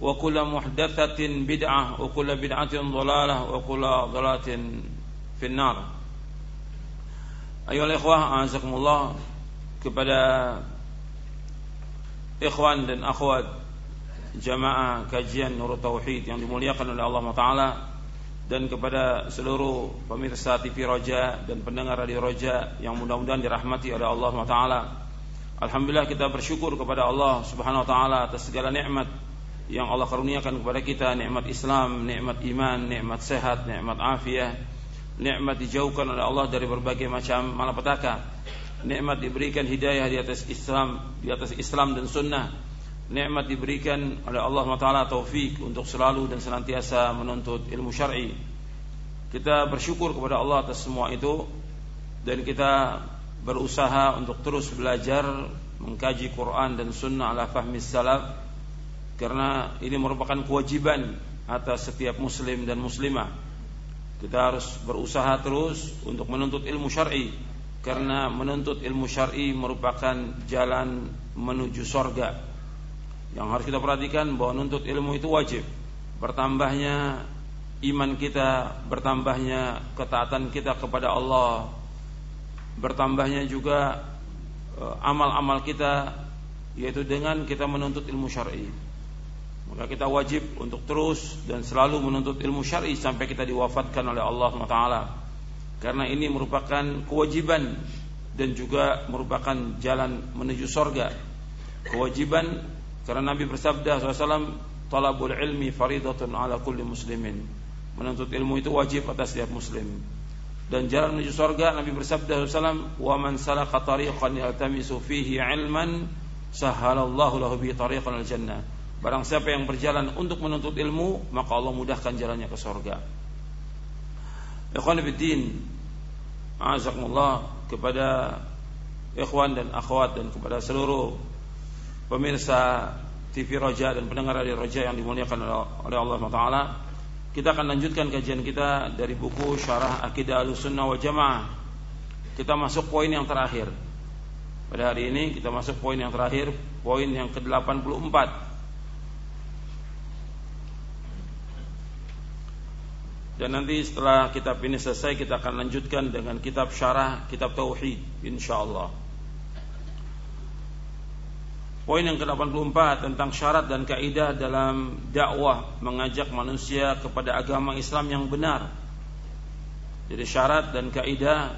وكل محدثة بدعة وكل بدعة ضلالة وكل ضلالة في النار أيها الإخوة أعزكم الله kepada ikhwan dan akhwat jamaah kajian Nur Tauhid yang dimuliakan oleh Allah Taala dan kepada seluruh pemirsa TV Roja dan pendengar Radio Roja yang mudah-mudahan dirahmati oleh Allah Taala. Alhamdulillah kita bersyukur kepada Allah Subhanahu wa taala atas segala nikmat yang Allah karuniakan kepada kita nikmat Islam, nikmat iman, nikmat sehat, nikmat afiah, nikmat dijauhkan oleh Allah dari berbagai macam malapetaka. Nikmat diberikan hidayah di atas Islam, di atas Islam dan sunnah. Nikmat diberikan oleh Allah Taala taufik untuk selalu dan senantiasa menuntut ilmu syar'i. Kita bersyukur kepada Allah atas semua itu dan kita berusaha untuk terus belajar mengkaji Quran dan sunnah ala fahmi salaf karena ini merupakan kewajiban atas setiap muslim dan muslimah. Kita harus berusaha terus untuk menuntut ilmu syar'i karena menuntut ilmu syar'i merupakan jalan menuju sorga. Yang harus kita perhatikan bahwa menuntut ilmu itu wajib. Bertambahnya iman kita, bertambahnya ketaatan kita kepada Allah, bertambahnya juga eh, amal-amal kita yaitu dengan kita menuntut ilmu syar'i. Maka kita wajib untuk terus dan selalu menuntut ilmu syar'i sampai kita diwafatkan oleh Allah Taala. Karena ini merupakan kewajiban dan juga merupakan jalan menuju sorga. Kewajiban karena Nabi bersabda SAW, "Talabul ilmi faridatun ala kulli muslimin." Menuntut ilmu itu wajib atas setiap muslim. Dan jalan menuju sorga Nabi bersabda SAW, "Wa man salaka tariqan yaltamisu fihi ilman, sahalallahu lahu bi tariqan al-jannah." Barang siapa yang berjalan untuk menuntut ilmu, maka Allah mudahkan jalannya ke sorga. Ikhwan Fiddin, Azakumullah kepada ikhwan dan akhwat dan kepada seluruh pemirsa TV Roja dan pendengar radio Roja yang dimuliakan oleh Allah Taala. Kita akan lanjutkan kajian kita dari buku Syarah Akidah Ahlussunnah wal Jamaah. Kita masuk poin yang terakhir. Pada hari ini kita masuk poin yang terakhir, poin yang ke-84 Dan nanti setelah kitab ini selesai kita akan lanjutkan dengan kitab syarah kitab tauhid insyaallah. Poin yang ke-84 tentang syarat dan kaidah dalam dakwah mengajak manusia kepada agama Islam yang benar. Jadi syarat dan kaidah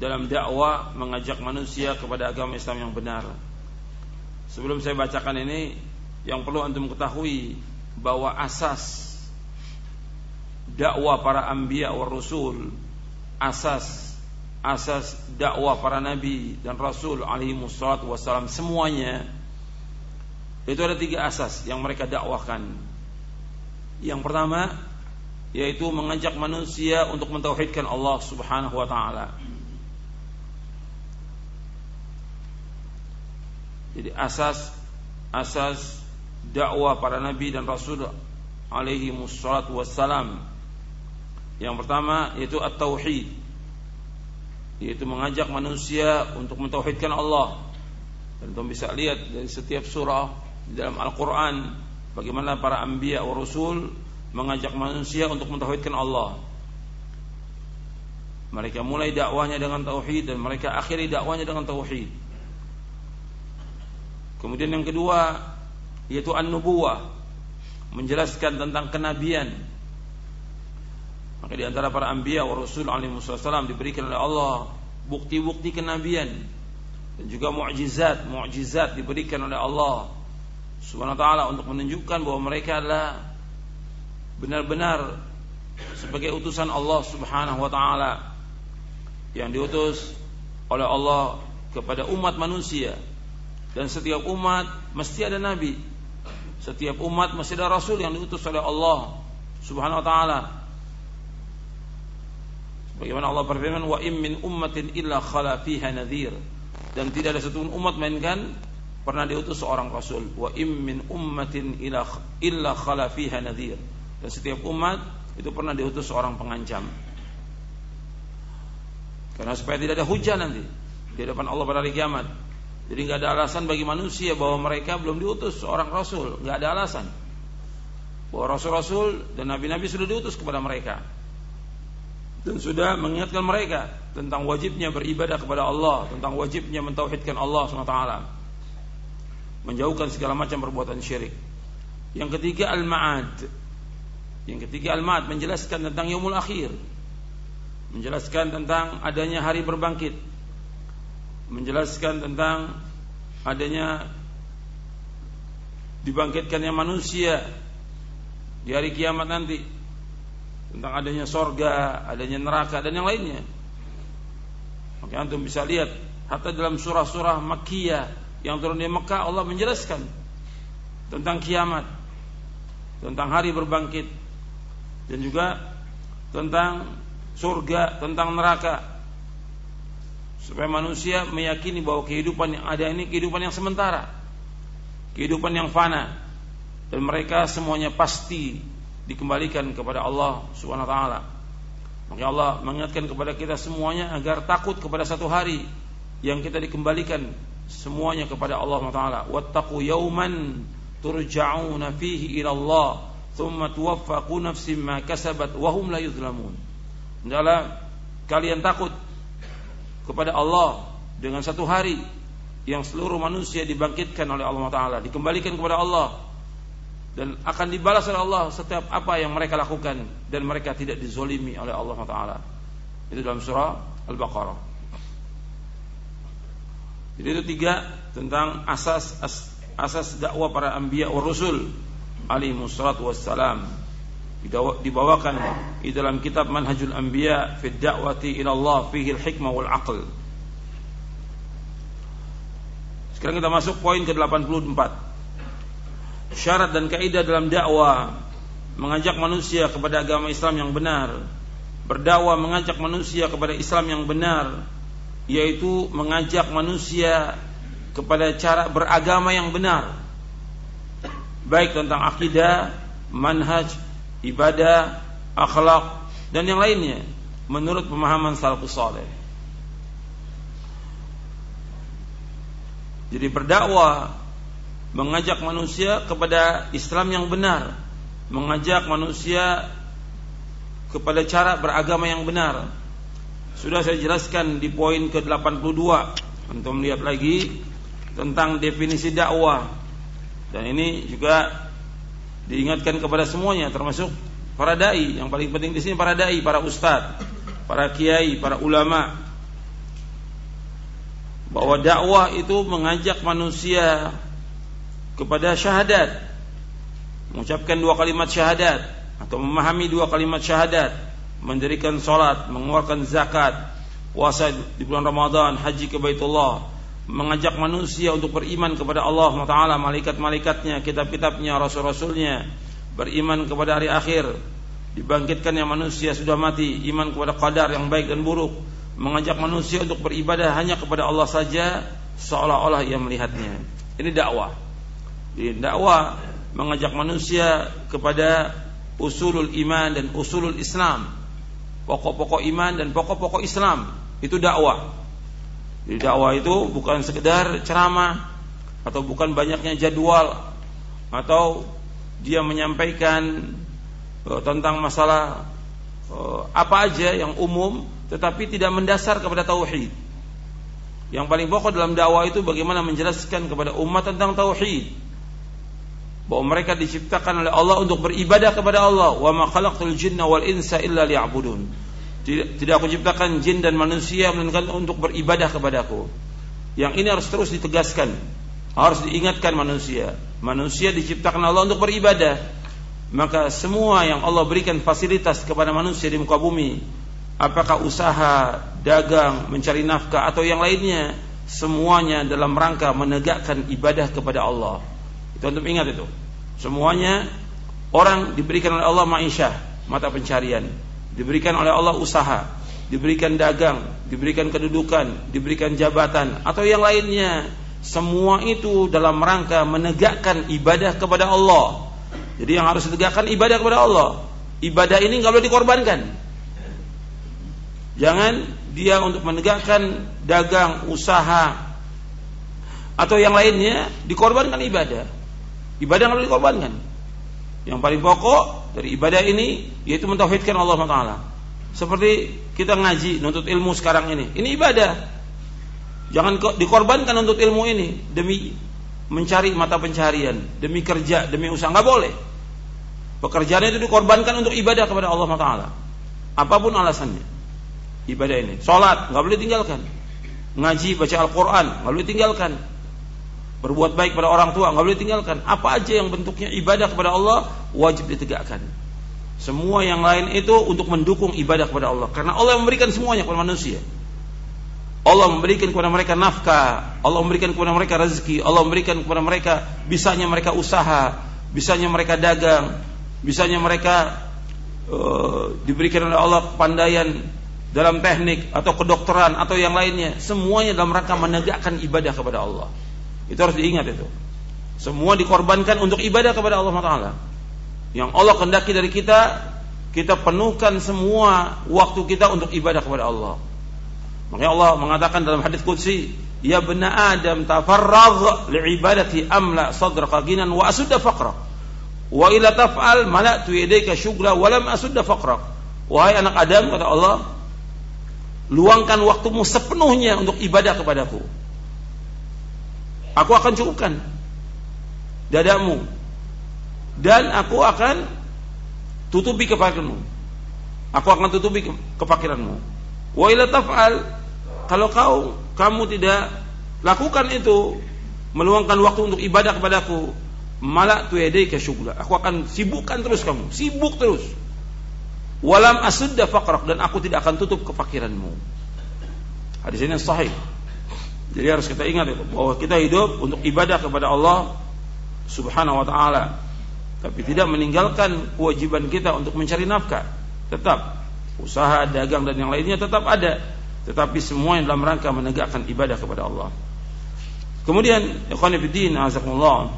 dalam dakwah mengajak manusia kepada agama Islam yang benar. Sebelum saya bacakan ini yang perlu antum ketahui bahwa asas dakwah para anbiya wa rasul asas asas dakwah para nabi dan rasul alaihi wassalatu wassalam semuanya itu ada tiga asas yang mereka dakwahkan. Yang pertama yaitu mengajak manusia untuk mentauhidkan Allah Subhanahu wa taala. Jadi asas asas dakwah para nabi dan rasul alaihi wassalatu wassalam yang pertama yaitu at-tauhid. yaitu mengajak manusia untuk mentauhidkan Allah. Dan kita bisa lihat dari setiap surah di dalam Al-Qur'an bagaimana para anbiya wa rasul mengajak manusia untuk mentauhidkan Allah. Mereka mulai dakwahnya dengan tauhid dan mereka akhiri dakwahnya dengan tauhid. Kemudian yang kedua yaitu an-nubuwah, menjelaskan tentang kenabian. Maka di antara para anbiya wa rasul alaihi wasallam diberikan oleh Allah bukti-bukti kenabian dan juga mukjizat, mukjizat diberikan oleh Allah Subhanahu wa taala untuk menunjukkan bahwa mereka adalah benar-benar sebagai utusan Allah Subhanahu wa taala yang diutus oleh Allah kepada umat manusia. Dan setiap umat mesti ada nabi. Setiap umat mesti ada rasul yang diutus oleh Allah Subhanahu wa taala Bagaimana Allah berfirman wa im min ummatin illa khala fiha nadhir. Dan tidak ada satu umat melainkan pernah diutus seorang rasul. Wa im min ummatin illa illa khala fiha nadhir. Dan setiap umat itu pernah diutus seorang pengancam. Karena supaya tidak ada hujan nanti di depan Allah pada hari kiamat. Jadi nggak ada alasan bagi manusia bahwa mereka belum diutus seorang rasul, nggak ada alasan. Bahwa rasul-rasul dan nabi-nabi sudah diutus kepada mereka dan sudah mengingatkan mereka tentang wajibnya beribadah kepada Allah, tentang wajibnya mentauhidkan Allah SWT, menjauhkan segala macam perbuatan syirik. Yang ketiga al-ma'ad. Yang ketiga al-ma'ad menjelaskan tentang yaumul akhir menjelaskan tentang adanya hari berbangkit menjelaskan tentang adanya dibangkitkannya manusia di hari kiamat nanti tentang adanya sorga, adanya neraka dan yang lainnya. Maka antum bisa lihat hatta dalam surah-surah Makkiyah yang turun di Mekah Allah menjelaskan tentang kiamat, tentang hari berbangkit dan juga tentang surga, tentang neraka. Supaya manusia meyakini bahwa kehidupan yang ada ini kehidupan yang sementara. Kehidupan yang fana. Dan mereka semuanya pasti dikembalikan kepada Allah Subhanahu wa taala. Maka Allah mengingatkan kepada kita semuanya agar takut kepada satu hari yang kita dikembalikan semuanya kepada Allah Subhanahu wa taala. Wattaqu yauman turja'una fihi ila Allah, thumma tuwaffa nafsin ma kasabat wa hum la yuzlamun. Kalian takut kepada Allah dengan satu hari yang seluruh manusia dibangkitkan oleh Allah Taala, dikembalikan kepada Allah dan akan dibalas oleh Allah setiap apa yang mereka lakukan dan mereka tidak dizolimi oleh Allah Taala. Itu dalam surah Al-Baqarah. Jadi itu tiga tentang asas asas dakwah para anbiya wa rasul alaihi wassalam dibawakan di dalam kitab Manhajul Anbiya fi Da'wati ila Allah fihi al-hikmah wal aql. Sekarang kita masuk poin ke-84. Syarat dan kaidah dalam dakwah mengajak manusia kepada agama Islam yang benar. Berdakwah mengajak manusia kepada Islam yang benar yaitu mengajak manusia kepada cara beragama yang benar. Baik tentang akidah, manhaj, ibadah, akhlak dan yang lainnya menurut pemahaman salafus saleh. Jadi berdakwah mengajak manusia kepada Islam yang benar, mengajak manusia kepada cara beragama yang benar. Sudah saya jelaskan di poin ke-82 untuk melihat lagi tentang definisi dakwah. Dan ini juga diingatkan kepada semuanya termasuk para dai yang paling penting di sini para dai para ustadz para kiai para ulama bahwa dakwah itu mengajak manusia kepada syahadat. Mengucapkan dua kalimat syahadat atau memahami dua kalimat syahadat. Mendirikan salat mengeluarkan zakat puasa di bulan Ramadan haji ke Baitullah. Mengajak manusia untuk beriman kepada Allah Taala, malaikat-malaikatnya, kitab-kitabnya, rasul-rasulnya, beriman kepada hari akhir, dibangkitkannya manusia sudah mati, iman kepada qadar yang baik dan buruk, mengajak manusia untuk beribadah hanya kepada Allah saja, seolah-olah ia melihatnya. Ini dakwah. Dakwah mengajak manusia kepada usulul iman dan usulul Islam, pokok-pokok iman dan pokok-pokok Islam itu dakwah. Jadi dakwah itu bukan sekedar ceramah atau bukan banyaknya jadwal atau dia menyampaikan uh, tentang masalah uh, apa aja yang umum tetapi tidak mendasar kepada tauhid. Yang paling pokok dalam dakwah itu bagaimana menjelaskan kepada umat tentang tauhid. Bahwa mereka diciptakan oleh Allah untuk beribadah kepada Allah. Wa ma khalaqtul jinna wal insa illa liya'budun. Tidak, tidak aku ciptakan jin dan manusia melainkan untuk beribadah kepadaku. Yang ini harus terus ditegaskan. Harus diingatkan manusia. Manusia diciptakan Allah untuk beribadah. Maka semua yang Allah berikan fasilitas kepada manusia di muka bumi, apakah usaha, dagang, mencari nafkah atau yang lainnya, semuanya dalam rangka menegakkan ibadah kepada Allah. Itu untuk ingat itu. Semuanya orang diberikan oleh Allah ma'isyah, mata pencarian diberikan oleh Allah usaha, diberikan dagang, diberikan kedudukan, diberikan jabatan atau yang lainnya. Semua itu dalam rangka menegakkan ibadah kepada Allah. Jadi yang harus ditegakkan ibadah kepada Allah. Ibadah ini nggak boleh dikorbankan. Jangan dia untuk menegakkan dagang, usaha atau yang lainnya dikorbankan ibadah. Ibadah nggak boleh dikorbankan. Yang paling pokok dari ibadah ini yaitu mentauhidkan Allah Taala. Seperti kita ngaji, nuntut ilmu sekarang ini. Ini ibadah. Jangan dikorbankan untuk ilmu ini demi mencari mata pencarian, demi kerja, demi usaha nggak boleh. Pekerjaan itu dikorbankan untuk ibadah kepada Allah Taala. Apa pun alasannya. Ibadah ini. Salat nggak boleh tinggalkan. Ngaji, baca Al-Qur'an nggak boleh tinggalkan berbuat baik pada orang tua nggak boleh tinggalkan apa aja yang bentuknya ibadah kepada Allah wajib ditegakkan. Semua yang lain itu untuk mendukung ibadah kepada Allah. Karena Allah memberikan semuanya kepada manusia. Allah memberikan kepada mereka nafkah Allah memberikan kepada mereka rezeki Allah memberikan kepada mereka bisanya mereka usaha bisanya mereka dagang bisanya mereka uh, diberikan oleh Allah pandaian dalam teknik atau kedokteran atau yang lainnya. Semuanya dalam rangka menegakkan ibadah kepada Allah itu harus diingat itu. Semua dikorbankan untuk ibadah kepada Allah Taala. Yang Allah kendaki dari kita, kita penuhkan semua waktu kita untuk ibadah kepada Allah. Makanya Allah mengatakan dalam hadis qudsi, "Ya bena Adam tafarragh li'ibadati amla sadraka ginan wa asudda faqra." Wa ila taf'al mala'tu yadayka syughla wa lam asudda faqra. Wahai anak Adam kata Allah, luangkan waktumu sepenuhnya untuk ibadah kepadaku Aku akan cukupkan dadamu. Dan aku akan tutupi kefakiranmu. Aku akan tutupi kefakiranmu. Wa ila taf'al kalau kau kamu tidak lakukan itu meluangkan waktu untuk ibadah kepadaku malah tu yadaika syughla aku akan sibukkan terus kamu. Sibuk terus. Walam asudda faqrak dan aku tidak akan tutup kefakiranmu hadis ini sahih jadi harus kita ingat bahwa kita hidup untuk ibadah kepada Allah Subhanahu wa taala. Tapi tidak meninggalkan kewajiban kita untuk mencari nafkah. Tetap usaha, dagang dan yang lainnya tetap ada. Tetapi semua yang dalam rangka menegakkan ibadah kepada Allah. Kemudian ikhwan fillah azakumullah.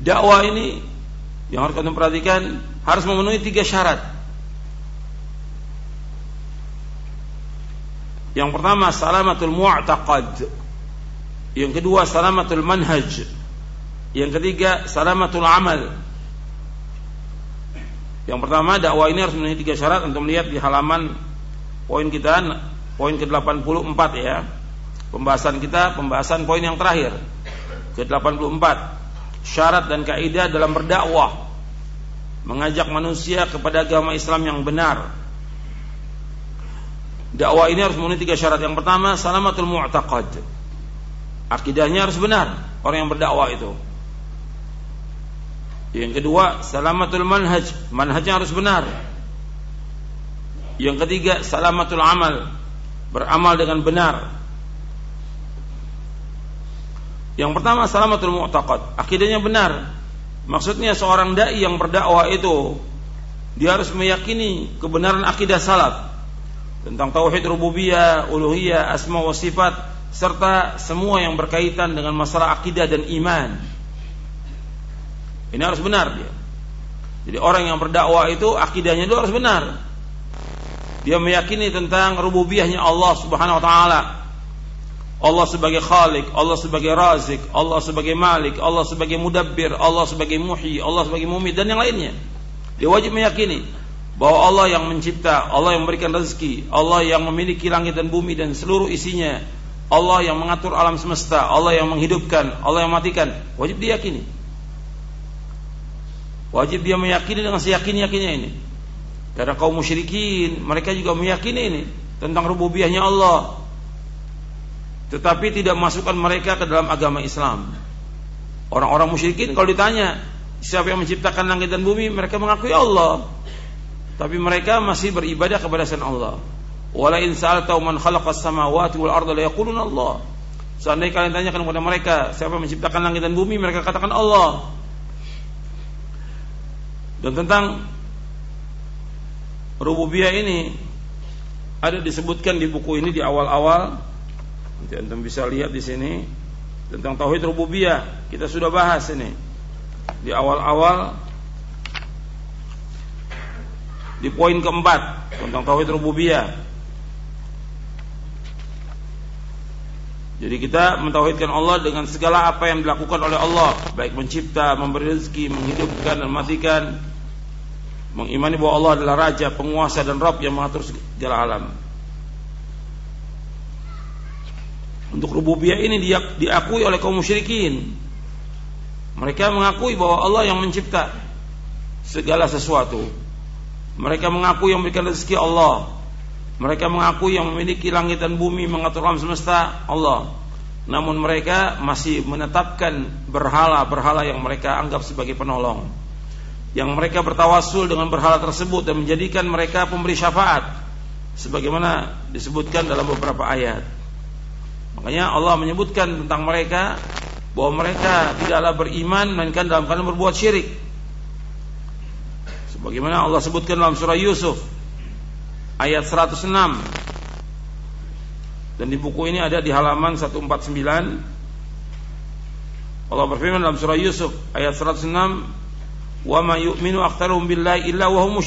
Dakwah ini yang harus kita perhatikan harus memenuhi tiga syarat. Yang pertama salamatul mu'taqad. Yang kedua salamatul manhaj. Yang ketiga salamatul amal. Yang pertama dakwah ini harus memenuhi tiga syarat untuk melihat di halaman poin kita poin ke-84 ya. Pembahasan kita pembahasan poin yang terakhir ke-84. Syarat dan kaidah dalam berdakwah mengajak manusia kepada agama Islam yang benar dakwah ini harus memenuhi tiga syarat. Yang pertama, salamatul mu'taqad. Akidahnya harus benar orang yang berdakwah itu. Yang kedua, salamatul manhaj. Manhajnya harus benar. Yang ketiga, salamatul amal. Beramal dengan benar. Yang pertama, salamatul mu'taqad. Akidahnya benar. Maksudnya seorang dai yang berdakwah itu dia harus meyakini kebenaran akidah salaf tentang tauhid rububiyah, uluhiyah, asma wa sifat serta semua yang berkaitan dengan masalah akidah dan iman. Ini harus benar dia. Jadi orang yang berdakwah itu akidahnya itu harus benar. Dia meyakini tentang rububiyahnya Allah Subhanahu wa taala. Allah sebagai Khalik, Allah sebagai Razik, Allah sebagai Malik, Allah sebagai Mudabbir, Allah sebagai Muhyi, Allah sebagai Mumit dan yang lainnya. Dia wajib meyakini bahwa Allah yang mencipta, Allah yang memberikan rezeki, Allah yang memiliki langit dan bumi dan seluruh isinya, Allah yang mengatur alam semesta, Allah yang menghidupkan, Allah yang mematikan, wajib diyakini. Wajib dia meyakini dengan seyakin-yakinnya ini. Karena kaum musyrikin mereka juga meyakini ini tentang rububiyahnya Allah. Tetapi tidak masukkan mereka ke dalam agama Islam. Orang-orang musyrikin kalau ditanya siapa yang menciptakan langit dan bumi, mereka mengakui Allah. Tapi mereka masih beribadah kepada selain Allah. Wala in sa'altau man khalaqas samawati wal arda la yaquluna Allah. Seandainya kalian tanyakan kepada mereka siapa menciptakan langit dan bumi, mereka katakan Allah. Dan tentang rububiyah ini ada disebutkan di buku ini di awal-awal. Nanti antum bisa lihat di sini tentang tauhid rububiyah. Kita sudah bahas ini di awal-awal di poin keempat tentang tauhid rububiyah. Jadi kita mentauhidkan Allah dengan segala apa yang dilakukan oleh Allah, baik mencipta, memberi rezeki, menghidupkan dan mematikan. Mengimani bahwa Allah adalah raja, penguasa dan Rabb yang mengatur segala alam. Untuk rububiyah ini diakui oleh kaum musyrikin. Mereka mengakui bahwa Allah yang mencipta segala sesuatu. Mereka mengaku yang memberikan rezeki Allah. Mereka mengaku yang memiliki langit dan bumi mengatur alam semesta Allah. Namun mereka masih menetapkan berhala-berhala yang mereka anggap sebagai penolong. Yang mereka bertawasul dengan berhala tersebut dan menjadikan mereka pemberi syafaat. Sebagaimana disebutkan dalam beberapa ayat. Makanya Allah menyebutkan tentang mereka bahwa mereka tidaklah beriman melainkan dalam keadaan berbuat syirik. Sebagaimana Allah sebutkan dalam surah Yusuf ayat 106 dan di buku ini ada di halaman 149 Allah berfirman dalam surah Yusuf ayat 106 wa ma yu'minu aktsaruhum billahi illa wa hum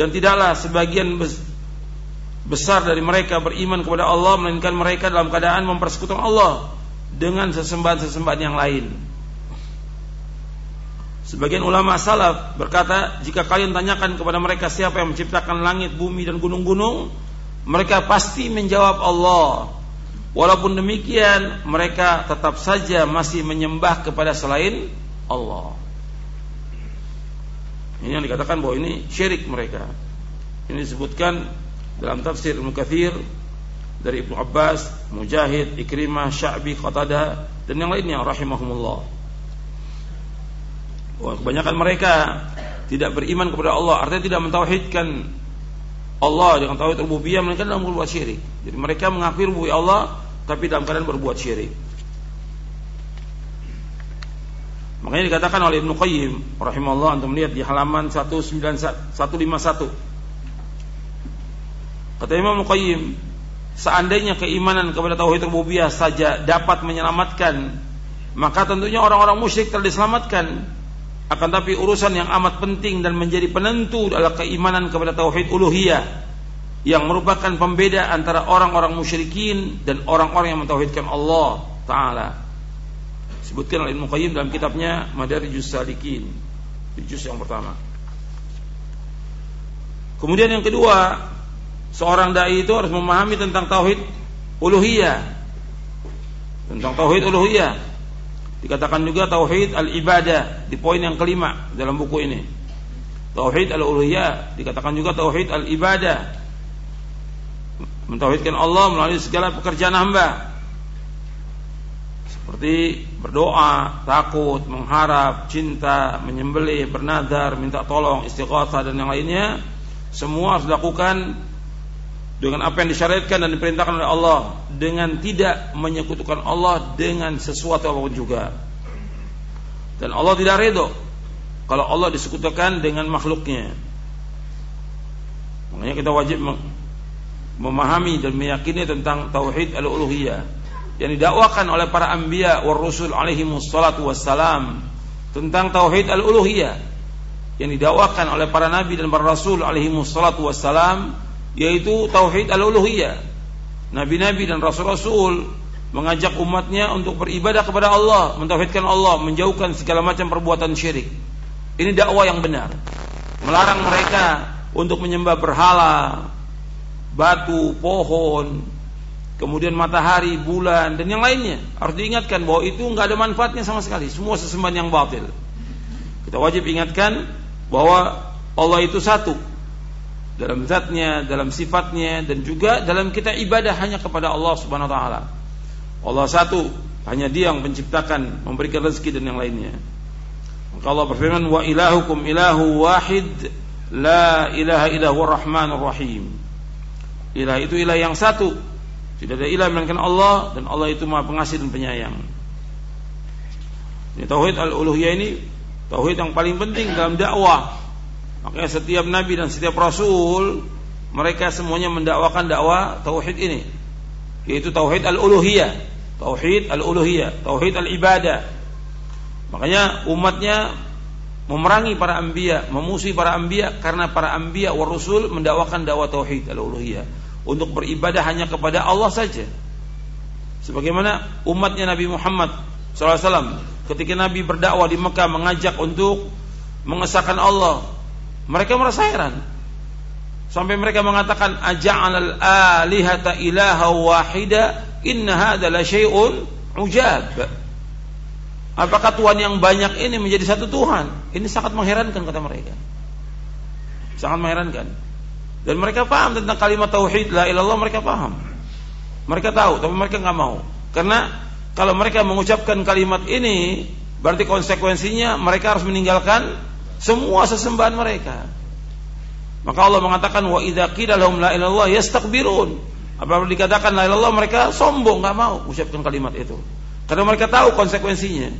dan tidaklah sebagian besar dari mereka beriman kepada Allah melainkan mereka dalam keadaan mempersekutukan Allah dengan sesembahan-sesembahan yang lain. Sebagian ulama salaf berkata, jika kalian tanyakan kepada mereka siapa yang menciptakan langit, bumi dan gunung-gunung, mereka pasti menjawab Allah. Walaupun demikian, mereka tetap saja masih menyembah kepada selain Allah. Ini yang dikatakan bahwa ini syirik mereka. Ini disebutkan dalam tafsir Ibnu Katsir dari Ibnu Abbas, Mujahid, Ikrimah, Sya'bi, Qatadah dan yang lainnya rahimahumullah. Kebanyakan mereka tidak beriman kepada Allah, artinya tidak mentauhidkan Allah dengan tauhid rububiyah mereka dalam berbuat syirik. Jadi mereka mengakui rububiyah Allah tapi dalam keadaan berbuat syirik. Makanya dikatakan oleh Ibnu Qayyim rahimahullah untuk melihat di halaman 151 Kata Imam Ibnu Qayyim, seandainya keimanan kepada tauhid rububiyah saja dapat menyelamatkan, maka tentunya orang-orang musyrik telah diselamatkan akan tapi urusan yang amat penting dan menjadi penentu adalah keimanan kepada tauhid uluhiyah yang merupakan pembeda antara orang-orang musyrikin dan orang-orang yang mentauhidkan Allah taala. Sebutkan oleh Ibnu dalam kitabnya Madarijus Salikin di juz yang pertama. Kemudian yang kedua, seorang dai itu harus memahami tentang tauhid uluhiyah. Tentang tauhid uluhiyah Dikatakan juga tauhid al-ibadah di poin yang kelima dalam buku ini. Tauhid al-uluhiyah dikatakan juga tauhid al-ibadah. Mentauhidkan Allah melalui segala pekerjaan hamba. Seperti berdoa, takut, mengharap, cinta, menyembelih, bernadar, minta tolong, istighatsah dan yang lainnya, semua harus dilakukan dengan apa yang disyariatkan dan diperintahkan oleh Allah dengan tidak menyekutukan Allah dengan sesuatu apa pun juga. Dan Allah tidak redho kalau Allah disekutukan dengan makhluknya. Makanya kita wajib memahami dan meyakini tentang tauhid al-uluhiyah yang didakwakan oleh para anbiya wa rusul alaihi wassalatu wassalam tentang tauhid al-uluhiyah yang didakwakan oleh para nabi dan para rasul alaihi wassalatu wassalam yaitu tauhid al-uluhiyah. Nabi-nabi dan rasul-rasul mengajak umatnya untuk beribadah kepada Allah, mentauhidkan Allah, menjauhkan segala macam perbuatan syirik. Ini dakwah yang benar. Melarang mereka untuk menyembah berhala, batu, pohon, kemudian matahari, bulan dan yang lainnya. Harus diingatkan bahwa itu nggak ada manfaatnya sama sekali. Semua sesembahan yang batil. Kita wajib ingatkan bahwa Allah itu satu dalam zatnya, dalam sifatnya dan juga dalam kita ibadah hanya kepada Allah Subhanahu wa taala. Allah satu, hanya Dia yang menciptakan, memberikan rezeki dan yang lainnya. Maka Allah berfirman wa ilahukum ilahu wahid la ilaha illahu rahmanur rahim. Ilah itu ilah yang satu. Tidak ada ilah melainkan Allah dan Allah itu Maha Pengasih dan Penyayang. Ini tauhid al-uluhiyah ini tauhid yang paling penting dalam dakwah. Makanya setiap nabi dan setiap rasul mereka semuanya mendakwakan dakwah tauhid ini yaitu tauhid al-uluhiyah, tauhid al-uluhiyah, tauhid al-ibadah. Makanya umatnya memerangi para anbiya, memusuhi para anbiya karena para anbiya wa rasul mendakwakan dakwah tauhid al-uluhiyah untuk beribadah hanya kepada Allah saja. Sebagaimana umatnya Nabi Muhammad SAW ketika Nabi berdakwah di Mekah mengajak untuk mengesahkan Allah, mereka merasa heran. Sampai mereka mengatakan aja'al alihata ilaha wahida inna hadza la syai'un ujab. Apakah Tuhan yang banyak ini menjadi satu Tuhan? Ini sangat mengherankan kata mereka. Sangat mengherankan. Dan mereka paham tentang kalimat tauhid la ilallah mereka paham. Mereka tahu tapi mereka nggak mau. Karena kalau mereka mengucapkan kalimat ini berarti konsekuensinya mereka harus meninggalkan semua sesembahan mereka. Maka Allah mengatakan wa idza qila lahum la ilallah yastakbirun. Apabila dikatakan la ilallah mereka sombong nggak mau ucapkan kalimat itu. Karena mereka tahu konsekuensinya.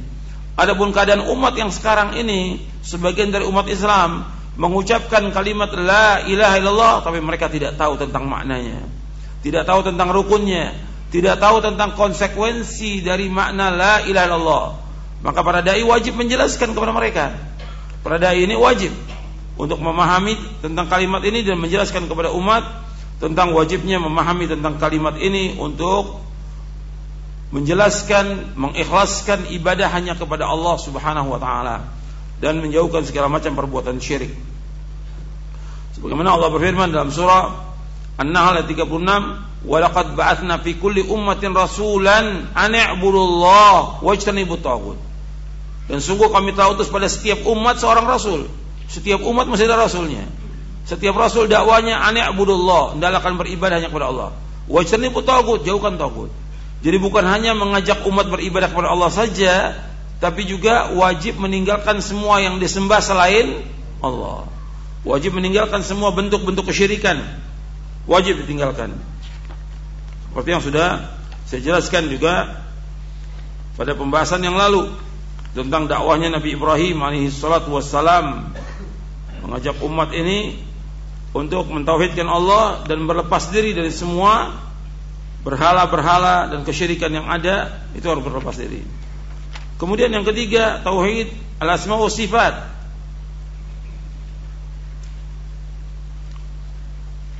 Adapun keadaan umat yang sekarang ini sebagian dari umat Islam mengucapkan kalimat la ilaha illallah tapi mereka tidak tahu tentang maknanya. Tidak tahu tentang rukunnya, tidak tahu tentang konsekuensi dari makna la ilaha illallah. Maka para dai wajib menjelaskan kepada mereka. Para dai ini wajib untuk memahami tentang kalimat ini dan menjelaskan kepada umat tentang wajibnya memahami tentang kalimat ini untuk menjelaskan, mengikhlaskan ibadah hanya kepada Allah Subhanahu wa taala dan menjauhkan segala macam perbuatan syirik. Sebagaimana Allah berfirman dalam surah An-Nahl ayat 36, "Wa laqad ba'atsna fi kulli ummatin rasulan an i'budullah wajtanibut taghut." Dan sungguh kami telah utus pada setiap umat seorang rasul. Setiap umat mesti ada rasulnya. Setiap rasul dakwanya an i'budullah, hendaklah akan beribadah hanya kepada Allah. Wajtanibut taghut, jauhkan taghut. Jadi bukan hanya mengajak umat beribadah kepada Allah saja, tapi juga wajib meninggalkan semua yang disembah selain Allah. Wajib meninggalkan semua bentuk-bentuk kesyirikan. Wajib ditinggalkan. Seperti yang sudah saya jelaskan juga pada pembahasan yang lalu tentang dakwahnya Nabi Ibrahim alaihi salatu wassalam mengajak umat ini untuk mentauhidkan Allah dan berlepas diri dari semua berhala-berhala dan kesyirikan yang ada itu harus berlepas diri. Kemudian yang ketiga tauhid al-asma wa sifat.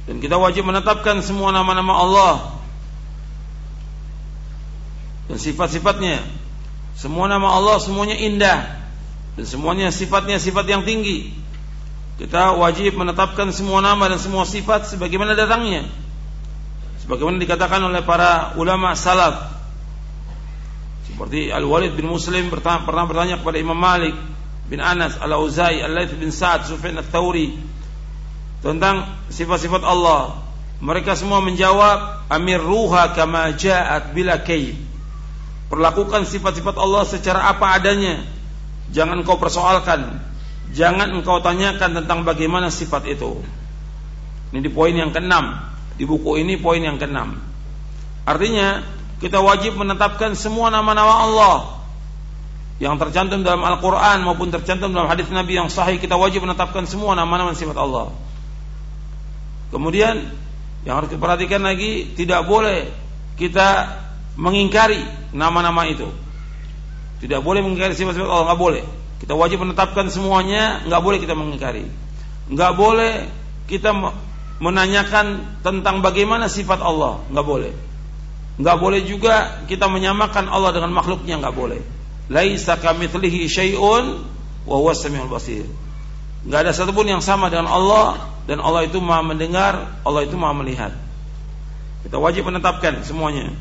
Dan kita wajib menetapkan semua nama-nama Allah dan sifat-sifatnya. Semua nama Allah semuanya indah dan semuanya sifatnya sifat yang tinggi. Kita wajib menetapkan semua nama dan semua sifat sebagaimana datangnya. Sebagaimana dikatakan oleh para ulama salaf seperti Al-Walid bin Muslim pernah bertanya kepada Imam Malik bin Anas, Al-Auzai, Al-Laits bin Sa'ad, Sufyan Ats-Tsauri tentang sifat-sifat Allah. Mereka semua menjawab, "Amir ruha kama ja'at bila kayf." Perlakukan sifat-sifat Allah secara apa adanya. Jangan kau persoalkan. Jangan engkau tanyakan tentang bagaimana sifat itu. Ini di poin yang keenam. Di buku ini poin yang keenam. Artinya kita wajib menetapkan semua nama-nama Allah yang tercantum dalam Al-Quran maupun tercantum dalam hadis Nabi yang sahih kita wajib menetapkan semua nama-nama sifat Allah. Kemudian yang harus diperhatikan lagi tidak boleh kita mengingkari nama-nama itu. Tidak boleh mengingkari sifat-sifat Allah, nggak boleh. Kita wajib menetapkan semuanya, nggak boleh kita mengingkari. Nggak boleh kita menanyakan tentang bagaimana sifat Allah, nggak boleh. Nggak boleh juga kita menyamakan Allah dengan makhluknya, nggak boleh. Laisa kamitslihi syai'un wa huwa basir. Nggak ada satupun yang sama dengan Allah dan Allah itu Maha mendengar, Allah itu Maha melihat. Kita wajib menetapkan semuanya.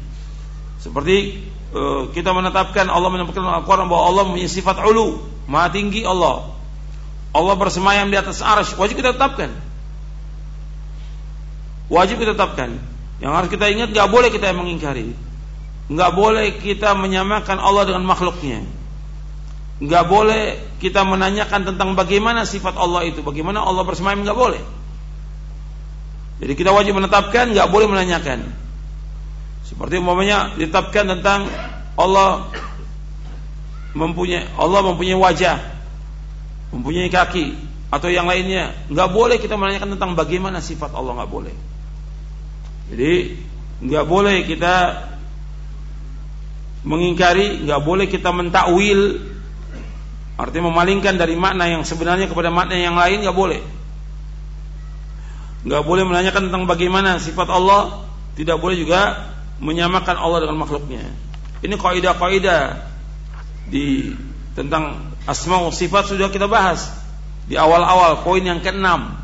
Seperti uh, kita menetapkan Allah menetapkan Al-Quran bahwa Allah mempunyai sifat ulu, maha tinggi Allah. Allah bersemayam di atas arsh, wajib kita tetapkan. Wajib kita tetapkan. Yang harus kita ingat, nggak boleh kita mengingkari. Nggak boleh kita menyamakan Allah dengan makhluknya. Nggak boleh kita menanyakan tentang bagaimana sifat Allah itu, bagaimana Allah bersemayam, nggak boleh. Jadi kita wajib menetapkan, nggak boleh menanyakan. Seperti umpamanya ditetapkan tentang Allah mempunyai Allah mempunyai wajah, mempunyai kaki atau yang lainnya. Nggak boleh kita menanyakan tentang bagaimana sifat Allah nggak boleh. Jadi nggak boleh kita mengingkari, nggak boleh kita mentakwil, artinya memalingkan dari makna yang sebenarnya kepada makna yang lain nggak boleh. Nggak boleh menanyakan tentang bagaimana sifat Allah, tidak boleh juga menyamakan Allah dengan makhluknya. Ini kaidah-kaidah di tentang asma sifat sudah kita bahas di awal-awal poin yang keenam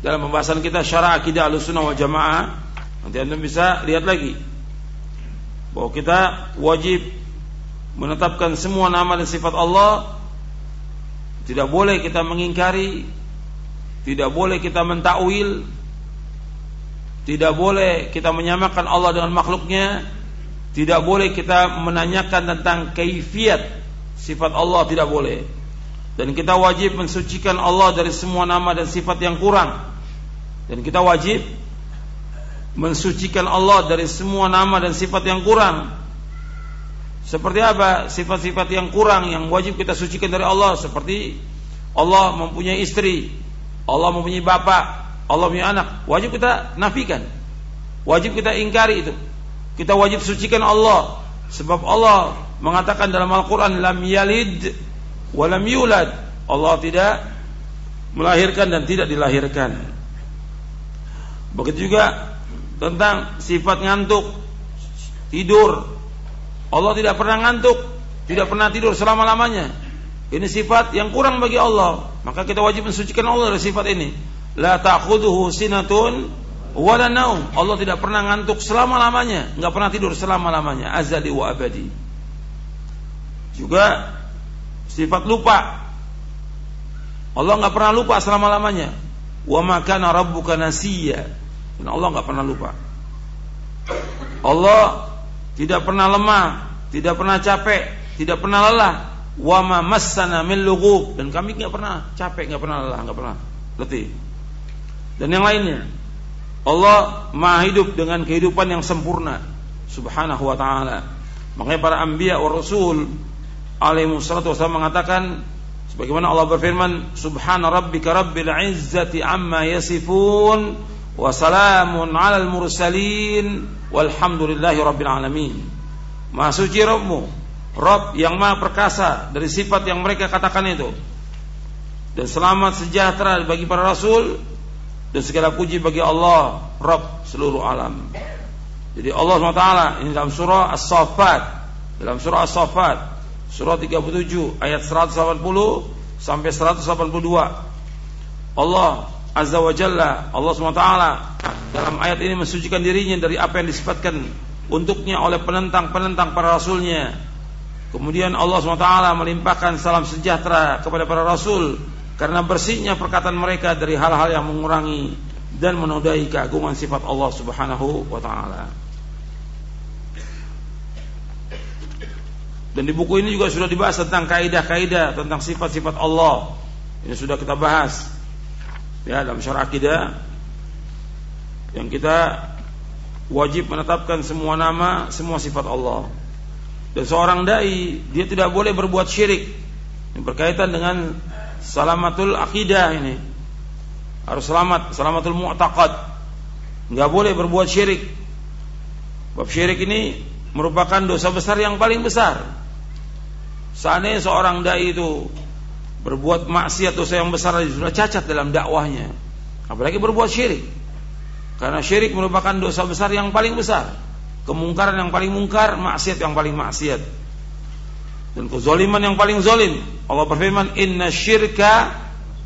dalam pembahasan kita syara akidah Ahlussunnah wal Jamaah. Nanti Anda bisa lihat lagi bahwa kita wajib menetapkan semua nama dan sifat Allah tidak boleh kita mengingkari tidak boleh kita mentakwil tidak boleh kita menyamakan Allah dengan makhluknya. Tidak boleh kita menanyakan tentang kaifiat sifat Allah tidak boleh. Dan kita wajib mensucikan Allah dari semua nama dan sifat yang kurang. Dan kita wajib mensucikan Allah dari semua nama dan sifat yang kurang. Seperti apa sifat-sifat yang kurang yang wajib kita sucikan dari Allah seperti Allah mempunyai istri, Allah mempunyai bapak, Allah punya anak, wajib kita nafikan. Wajib kita ingkari itu. Kita wajib sucikan Allah sebab Allah mengatakan dalam Al-Qur'an lam yalid wa lam yulad. Allah tidak melahirkan dan tidak dilahirkan. Begitu juga tentang sifat ngantuk, tidur. Allah tidak pernah ngantuk, tidak pernah tidur selama-lamanya. Ini sifat yang kurang bagi Allah. Maka kita wajib mensucikan Allah dari sifat ini la ta'khudhuhu sinatun wala naum. Allah tidak pernah ngantuk selama-lamanya, enggak pernah tidur selama-lamanya, azali wa abadi. Juga sifat lupa. Allah enggak pernah lupa selama-lamanya. Wa ma kana rabbuka nasiya. Dan Allah enggak pernah lupa. Allah tidak pernah lemah, tidak pernah capek, tidak pernah lelah. Wa ma massana min lughub dan kami enggak pernah capek, enggak pernah lelah, enggak pernah letih dan yang lainnya. Allah Maha hidup dengan kehidupan yang sempurna subhanahu wa taala. Makanya para anbiya wa rasul alaihi wassalatu wasallam mengatakan sebagaimana Allah berfirman subhana rabbika rabbil izzati amma yasifun wa salamun alal mursalin walhamdulillahi rabbil alamin. Maha suci Rabbmu, Rabb yang maha perkasa dari sifat yang mereka katakan itu. Dan selamat sejahtera bagi para rasul dan segala puji bagi Allah Rabb seluruh alam. Jadi Allah SWT ini dalam surah As-Saffat. Dalam surah As-Saffat. Surah 37 ayat 180 sampai 182 Allah Azza wa Jalla Allah SWT dalam ayat ini mensucikan dirinya dari apa yang disifatkan untuknya oleh penentang-penentang para rasulnya. Kemudian Allah SWT melimpahkan salam sejahtera kepada para rasul karena bersihnya perkataan mereka dari hal-hal yang mengurangi dan menodai keagungan sifat Allah Subhanahu wa taala. Dan di buku ini juga sudah dibahas tentang kaidah-kaidah tentang sifat-sifat Allah. Ini sudah kita bahas ya dalam syarah akidah yang kita wajib menetapkan semua nama, semua sifat Allah. Dan seorang dai dia tidak boleh berbuat syirik yang berkaitan dengan salamatul akidah ini. Harus selamat, salamatul mu'taqad. Enggak boleh berbuat syirik. Bab syirik ini merupakan dosa besar yang paling besar. Seandainya seorang dai itu berbuat maksiat dosa yang besar sudah cacat dalam dakwahnya. Apalagi berbuat syirik. Karena syirik merupakan dosa besar yang paling besar. Kemungkaran yang paling mungkar, maksiat yang paling maksiat. Dan kezaliman yang paling zalim. Allah berfirman, "Inna syirka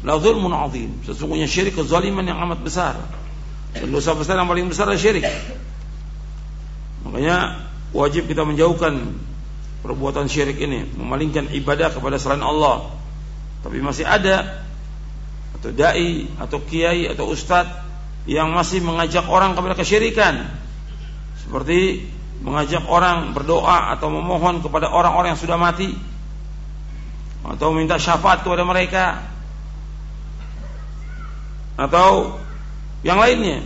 la dzulmun azim." Sesungguhnya syirik kezaliman yang amat besar. Dan dosa besar yang paling besar adalah syirik. Makanya wajib kita menjauhkan perbuatan syirik ini, memalingkan ibadah kepada selain Allah. Tapi masih ada atau dai atau kiai atau ustadz yang masih mengajak orang kepada kesyirikan. Seperti mengajak orang berdoa atau memohon kepada orang-orang yang sudah mati atau minta syafaat kepada mereka atau yang lainnya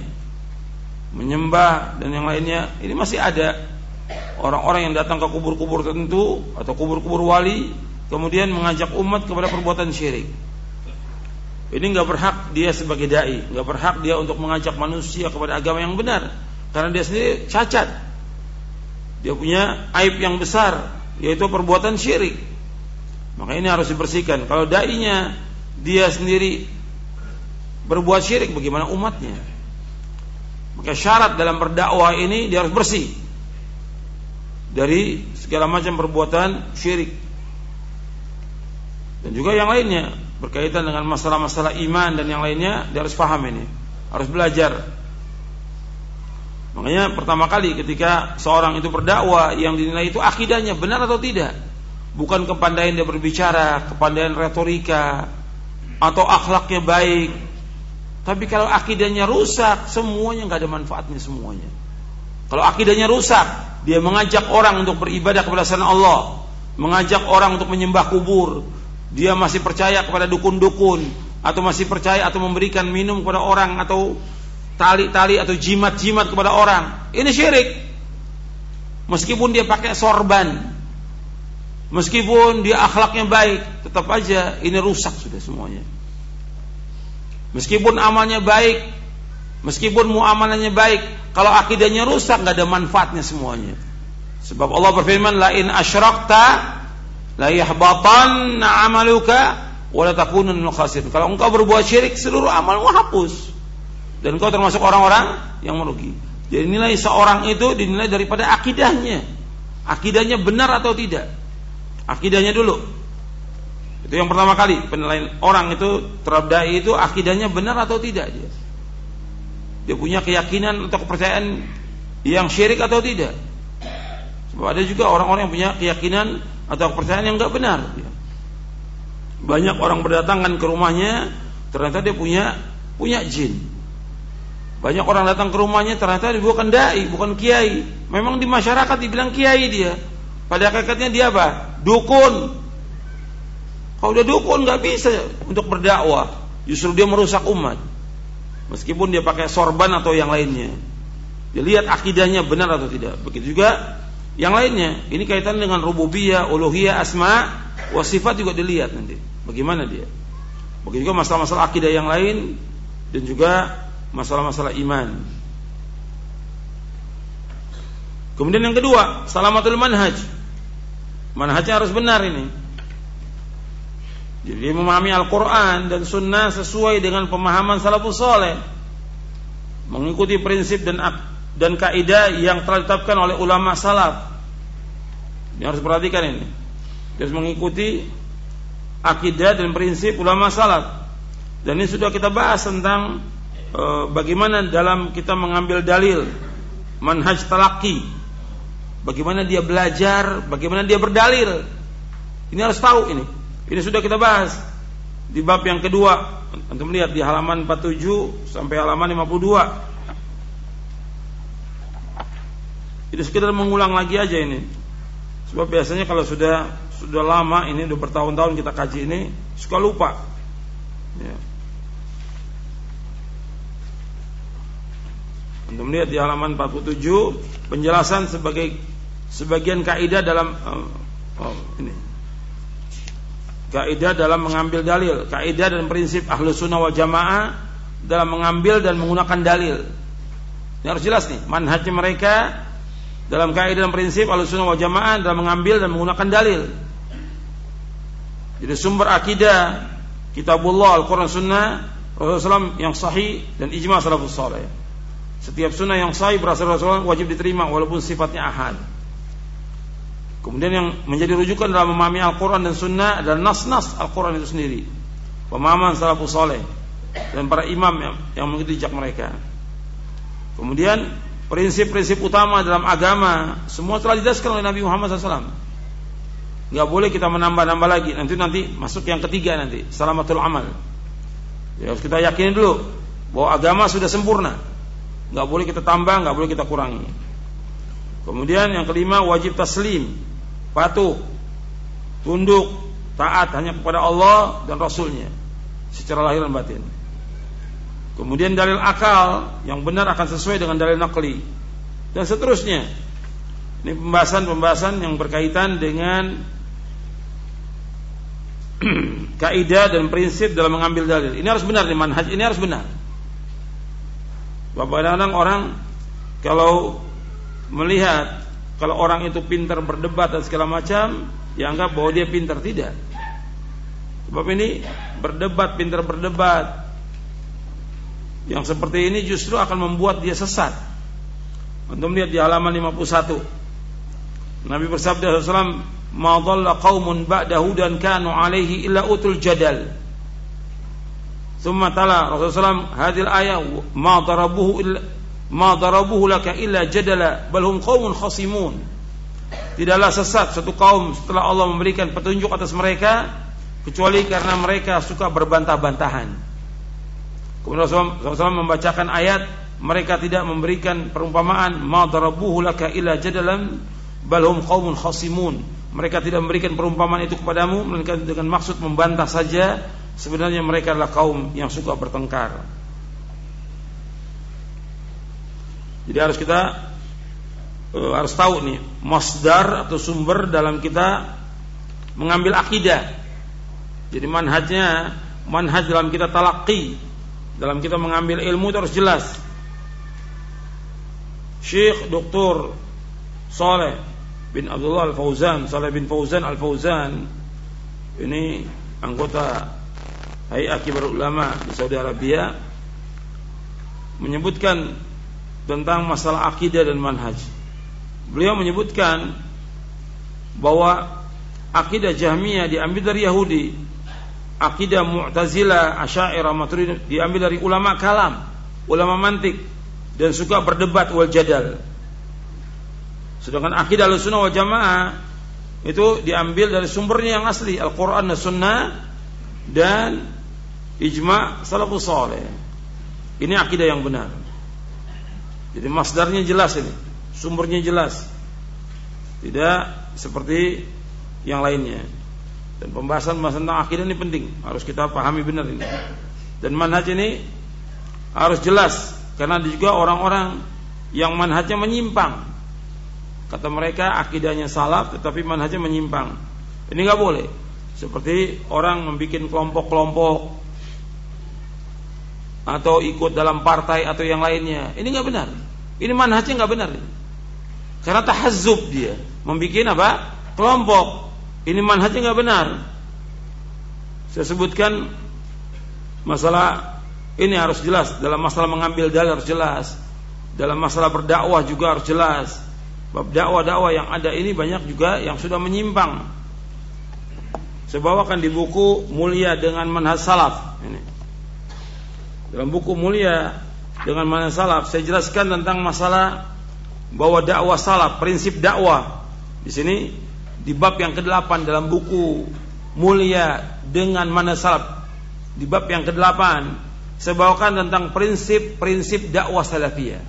menyembah dan yang lainnya. Ini masih ada orang-orang yang datang ke kubur-kubur tertentu atau kubur-kubur wali kemudian mengajak umat kepada perbuatan syirik. Ini nggak berhak dia sebagai dai nggak berhak dia untuk mengajak manusia kepada agama yang benar karena dia sendiri cacat dia punya aib yang besar yaitu perbuatan syirik maka ini harus dibersihkan kalau dai-nya dia sendiri berbuat syirik bagaimana umatnya maka syarat dalam berdakwah ini dia harus bersih dari segala macam perbuatan syirik. Dan juga yang lainnya berkaitan dengan masalah-masalah iman dan yang lainnya dia harus paham ini, harus belajar. Makanya pertama kali ketika seorang itu berdakwah yang dinilai itu akidahnya benar atau tidak, bukan kepandaian dia berbicara, kepandaian retorika atau akhlaknya baik, tapi kalau akidahnya rusak, semuanya nggak ada manfaatnya semuanya. Kalau akidahnya rusak, dia mengajak orang untuk beribadah kepada selain Allah, mengajak orang untuk menyembah kubur, dia masih percaya kepada dukun-dukun, atau masih percaya atau memberikan minum kepada orang atau tali-tali atau jimat-jimat kepada orang. Ini syirik. Meskipun dia pakai sorban, meskipun dia akhlaknya baik, tetap aja ini rusak sudah semuanya. Meskipun amalnya baik, meskipun muamalahnya baik, kalau akidahnya rusak nggak ada manfaatnya semuanya. Sebab Allah berfirman, "La in asyrakta la yahbatan amaluka wa la takunun khasirin." Kalau engkau berbuat syirik, seluruh amalmu hapus. Dan engkau termasuk orang-orang yang merugi. Jadi nilai seorang itu dinilai daripada akidahnya. Akidahnya benar atau tidak? Akidahnya dulu. Itu yang pertama kali penilaian orang itu terhadap itu akidahnya benar atau tidak dia. Dia punya keyakinan atau kepercayaan yang syirik atau tidak. Sebab ada juga orang-orang yang punya keyakinan atau kepercayaan yang enggak benar. Banyak orang berdatangan ke rumahnya ternyata dia punya punya jin. Banyak orang datang ke rumahnya ternyata dia bukan dai, bukan kiai. Memang di masyarakat dibilang kiai dia. Pada hakikatnya dia apa? Dukun, kalau dia dukun nggak bisa untuk berdakwah, justru dia merusak umat. Meskipun dia pakai sorban atau yang lainnya. Dia lihat akidahnya benar atau tidak. Begitu juga yang lainnya. Ini kaitan dengan rububiyah, uluhiyah, asma, wasifat juga dilihat nanti. Bagaimana dia? Begitu juga masalah-masalah akidah yang lain dan juga masalah-masalah iman. Kemudian yang kedua, salamatul manhaj. Manhajnya harus benar ini. Jadi memahami Al-Quran dan Sunnah sesuai dengan pemahaman salafus soleh, mengikuti prinsip dan dan kaidah yang telah ditetapkan oleh ulama salaf. Ini harus perhatikan ini. Dia harus mengikuti akidah dan prinsip ulama salaf. Dan ini sudah kita bahas tentang e, bagaimana dalam kita mengambil dalil manhaj talaki. Bagaimana dia belajar, bagaimana dia berdalil. Ini harus tahu ini. Ini sudah kita bahas di bab yang kedua. Untuk melihat di halaman 47 sampai halaman 52. Itu sekedar mengulang lagi aja ini. Sebab biasanya kalau sudah sudah lama ini udah bertahun-tahun kita kaji ini suka lupa. Ya. Untuk melihat di halaman 47 penjelasan sebagai sebagian kaidah dalam uh, oh, ini kaidah dalam mengambil dalil, kaidah dan prinsip ahlu sunnah wal jamaah dalam mengambil dan menggunakan dalil. Ini harus jelas nih, manhajnya mereka dalam kaidah dan prinsip ahlu sunnah wal jamaah dalam mengambil dan menggunakan dalil. Jadi sumber akidah kitabullah Al-Quran Sunnah Rasulullah yang sahih dan ijma salafus saleh. Setiap sunnah yang sahih berasal Rasulullah wajib diterima walaupun sifatnya ahad. Kemudian yang menjadi rujukan dalam memahami Al-Quran dan Sunnah adalah nas-nas Al-Quran itu sendiri. Pemahaman salafus saleh dan para imam yang, yang mengikuti jejak mereka. Kemudian prinsip-prinsip utama dalam agama semua telah dijelaskan oleh Nabi Muhammad SAW. Gak boleh kita menambah-nambah lagi. Nanti nanti masuk yang ketiga nanti, salamatul amal. Ya harus kita yakini dulu bahwa agama sudah sempurna. Nggak boleh kita tambah, nggak boleh kita kurangi. Kemudian yang kelima wajib taslim, patuh, tunduk, taat hanya kepada Allah dan Rasulnya secara lahir dan batin. Kemudian dalil akal yang benar akan sesuai dengan dalil nakli dan seterusnya. Ini pembahasan-pembahasan yang berkaitan dengan kaidah dan prinsip dalam mengambil dalil. Ini harus benar nih manhaj, ini harus benar. Bapak kadang orang kalau melihat kalau orang itu pintar berdebat dan segala macam, dianggap bahwa dia pintar tidak. Sebab ini berdebat, pintar berdebat yang seperti ini justru akan membuat dia sesat. Untuk melihat di halaman 51. Nabi bersabda SAW ma dhalla qaumun ba'da kanu alaihi illa utul jadal Thumma tala Rasulullah SAW hadil ayat ma darabuhu illa ma darabuhu laka illa jadala bal hum qaumun khasimun Tidaklah sesat satu kaum setelah Allah memberikan petunjuk atas mereka kecuali karena mereka suka berbantah-bantahan. Kemudian Rasulullah SAW membacakan ayat mereka tidak memberikan perumpamaan ma darabuhu laka illa jadalan bal hum qaumun khasimun mereka tidak memberikan perumpamaan itu kepadamu melainkan dengan maksud membantah saja sebenarnya mereka adalah kaum yang suka bertengkar jadi harus kita uh, harus tahu nih masdar atau sumber dalam kita mengambil akidah jadi manhajnya manhaj dalam kita talaki dalam kita mengambil ilmu itu harus jelas Syekh Dr. Saleh bin Abdullah Al-Fauzan, Saleh bin Fauzan Al-Fauzan ini anggota Hayat Kibar Ulama di Saudi Arabia menyebutkan tentang masalah akidah dan manhaj. Beliau menyebutkan bahwa akidah Jahmiyah diambil dari Yahudi, akidah Mu'tazilah, Asy'ariyah, Maturidi diambil dari ulama kalam, ulama mantik dan suka berdebat wal jadal. Sedangkan akidah sunnah wal jamaah itu diambil dari sumbernya yang asli Al-Quran dan Sunnah dan ijma salafus saleh. Ini akidah yang benar. Jadi masdarnya jelas ini, sumbernya jelas. Tidak seperti yang lainnya. Dan pembahasan tentang akidah ini penting, harus kita pahami benar ini. Dan manhaj ini harus jelas karena ada juga orang-orang yang manhajnya menyimpang Kata mereka akidahnya salaf tetapi manhajnya menyimpang. Ini nggak boleh. Seperti orang membuat kelompok-kelompok atau ikut dalam partai atau yang lainnya. Ini nggak benar. Ini manhajnya nggak benar. Karena tahazub dia, membuat apa? Kelompok. Ini manhajnya nggak benar. Saya sebutkan masalah ini harus jelas dalam masalah mengambil dalil harus jelas. Dalam masalah berdakwah juga harus jelas Bab dakwah-dakwah yang ada ini banyak juga yang sudah menyimpang. Saya bawakan di buku Mulia dengan Manhaj Salaf ini. Dalam buku Mulia dengan Manhaj Salaf saya jelaskan tentang masalah bahwa dakwah salaf, prinsip dakwah. Di sini di bab yang ke-8 dalam buku Mulia dengan Manhaj Salaf di bab yang ke-8 saya bawakan tentang prinsip-prinsip dakwah salafiyah.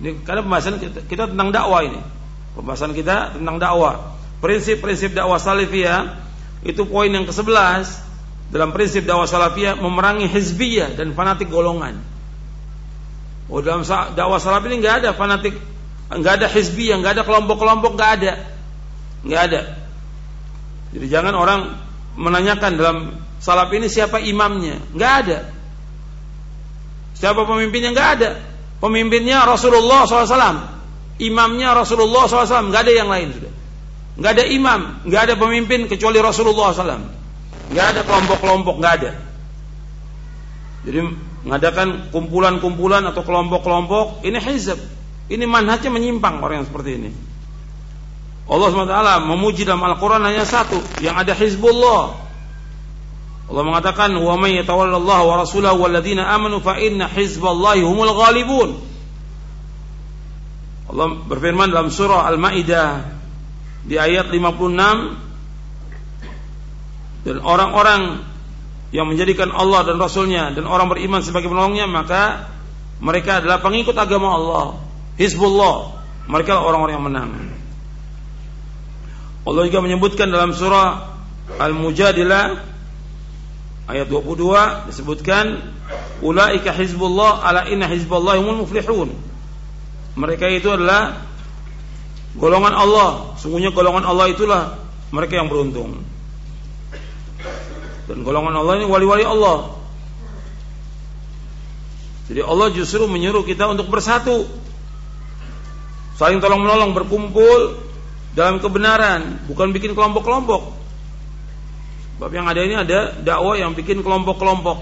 Ini karena pembahasan kita, kita tentang dakwah ini. Pembahasan kita tentang dakwah. Prinsip-prinsip dakwah salafiyah itu poin yang ke-11 dalam prinsip dakwah salafiyah memerangi hizbiyah dan fanatik golongan. Oh dalam dakwah salaf ini nggak ada fanatik, nggak ada hizbiyah, nggak ada kelompok-kelompok, nggak ada, nggak ada. Jadi jangan orang menanyakan dalam salaf ini siapa imamnya, nggak ada. Siapa pemimpinnya nggak ada. Pemimpinnya Rasulullah SAW, imamnya Rasulullah SAW, nggak ada yang lain sudah, nggak ada imam, nggak ada pemimpin kecuali Rasulullah SAW. Nggak ada kelompok-kelompok, nggak ada. Jadi mengadakan kumpulan-kumpulan atau kelompok-kelompok ini hizab. Ini manhajnya menyimpang orang yang seperti ini. Allah SWT memuji dalam Al-Quran hanya satu, yang ada Hizbullah. Allah mengatakan, "Wa may yatawallallahu wa rasulahu walladzina amanu fa inna hizballahi humul ghalibun." Allah berfirman dalam surah Al-Maidah di ayat 56 dan orang-orang yang menjadikan Allah dan Rasulnya dan orang beriman sebagai penolongnya maka mereka adalah pengikut agama Allah Hizbullah. Mereka orang-orang yang menang. Allah juga menyebutkan dalam surah Al-Mujadilah ayat 22 disebutkan ulaika hizbullah ala inna hizballah humul muflihun. Mereka itu adalah golongan Allah. Sungguhnya golongan Allah itulah mereka yang beruntung dan golongan Allah ini wali-wali Allah jadi Allah justru menyuruh kita untuk bersatu saling tolong menolong berkumpul dalam kebenaran, bukan bikin kelompok-kelompok. Sebab yang ada ini ada dakwah yang bikin kelompok-kelompok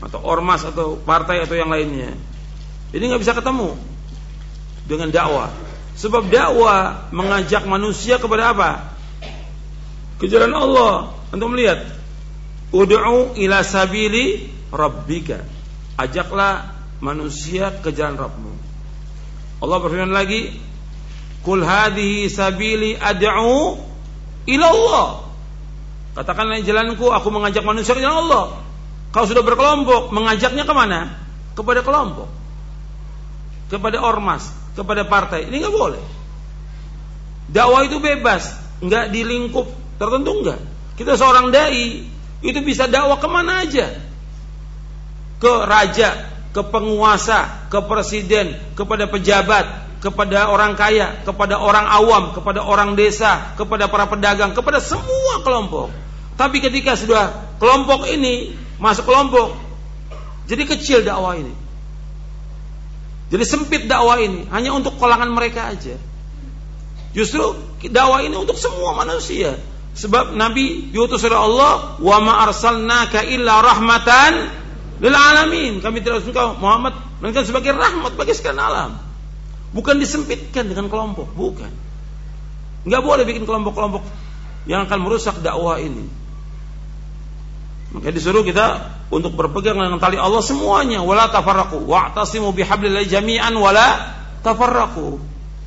atau ormas atau partai atau yang lainnya. Ini nggak bisa ketemu dengan dakwah. Sebab dakwah mengajak manusia kepada apa? Ke jalan Allah. Untuk melihat, ud'u ila sabili rabbika. Ajaklah manusia ke jalan Rabbmu. Allah berfirman lagi, Kul hadhihi sabili ad'u ila Allah. Katakanlah jalanku, aku mengajak manusia ke jalan Allah. Kau sudah berkelompok, mengajaknya ke mana? Kepada kelompok. Kepada ormas, kepada partai. Ini nggak boleh. Dakwah itu bebas, nggak di lingkup tertentu nggak. Kita seorang dai, itu bisa dakwah ke mana aja. Ke raja, ke penguasa, ke presiden, kepada pejabat, kepada orang kaya, kepada orang awam, kepada orang desa, kepada para pedagang, kepada semua kelompok. Tapi ketika sudah kelompok ini masuk kelompok, jadi kecil dakwah ini. Jadi sempit dakwah ini hanya untuk kalangan mereka aja. Justru dakwah ini untuk semua manusia. Sebab Nabi diutus oleh Allah, "Wa ma arsalnaka illa rahmatan lil alamin." Kami tidak suka Muhammad melainkan sebagai rahmat bagi sekalian alam. Bukan disempitkan dengan kelompok, bukan. Nggak boleh bikin kelompok-kelompok yang akan merusak dakwah ini. Maka disuruh kita untuk berpegang dengan tali Allah semuanya, wala tafarraqu, wa'tasimu bihablillahi jami'an wala tafarraqu.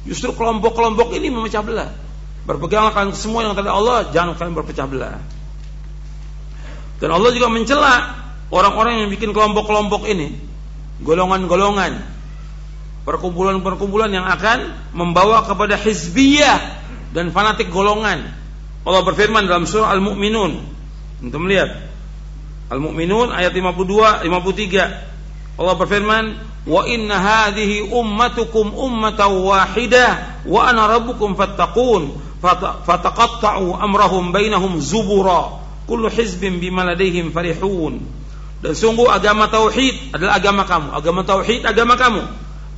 Justru kelompok-kelompok ini memecah belah. Berpeganglah kalian semua yang tali Allah, jangan kalian berpecah belah. Dan Allah juga mencela orang-orang yang bikin kelompok-kelompok ini, golongan-golongan perkumpulan-perkumpulan yang akan membawa kepada hizbiyah dan fanatik golongan. Allah berfirman dalam surah Al-Mu'minun. Untuk melihat Al-Mu'minun ayat 52 53. Allah berfirman, "Wa inna hadhihi ummatukum ummatan wahidah wa ana rabbukum fattaqun." Fataqatta'u amrahum bainahum zubura. Kullu hizbin bima ladaihim farihun. Dan sungguh agama tauhid adalah agama kamu. Agama tauhid agama kamu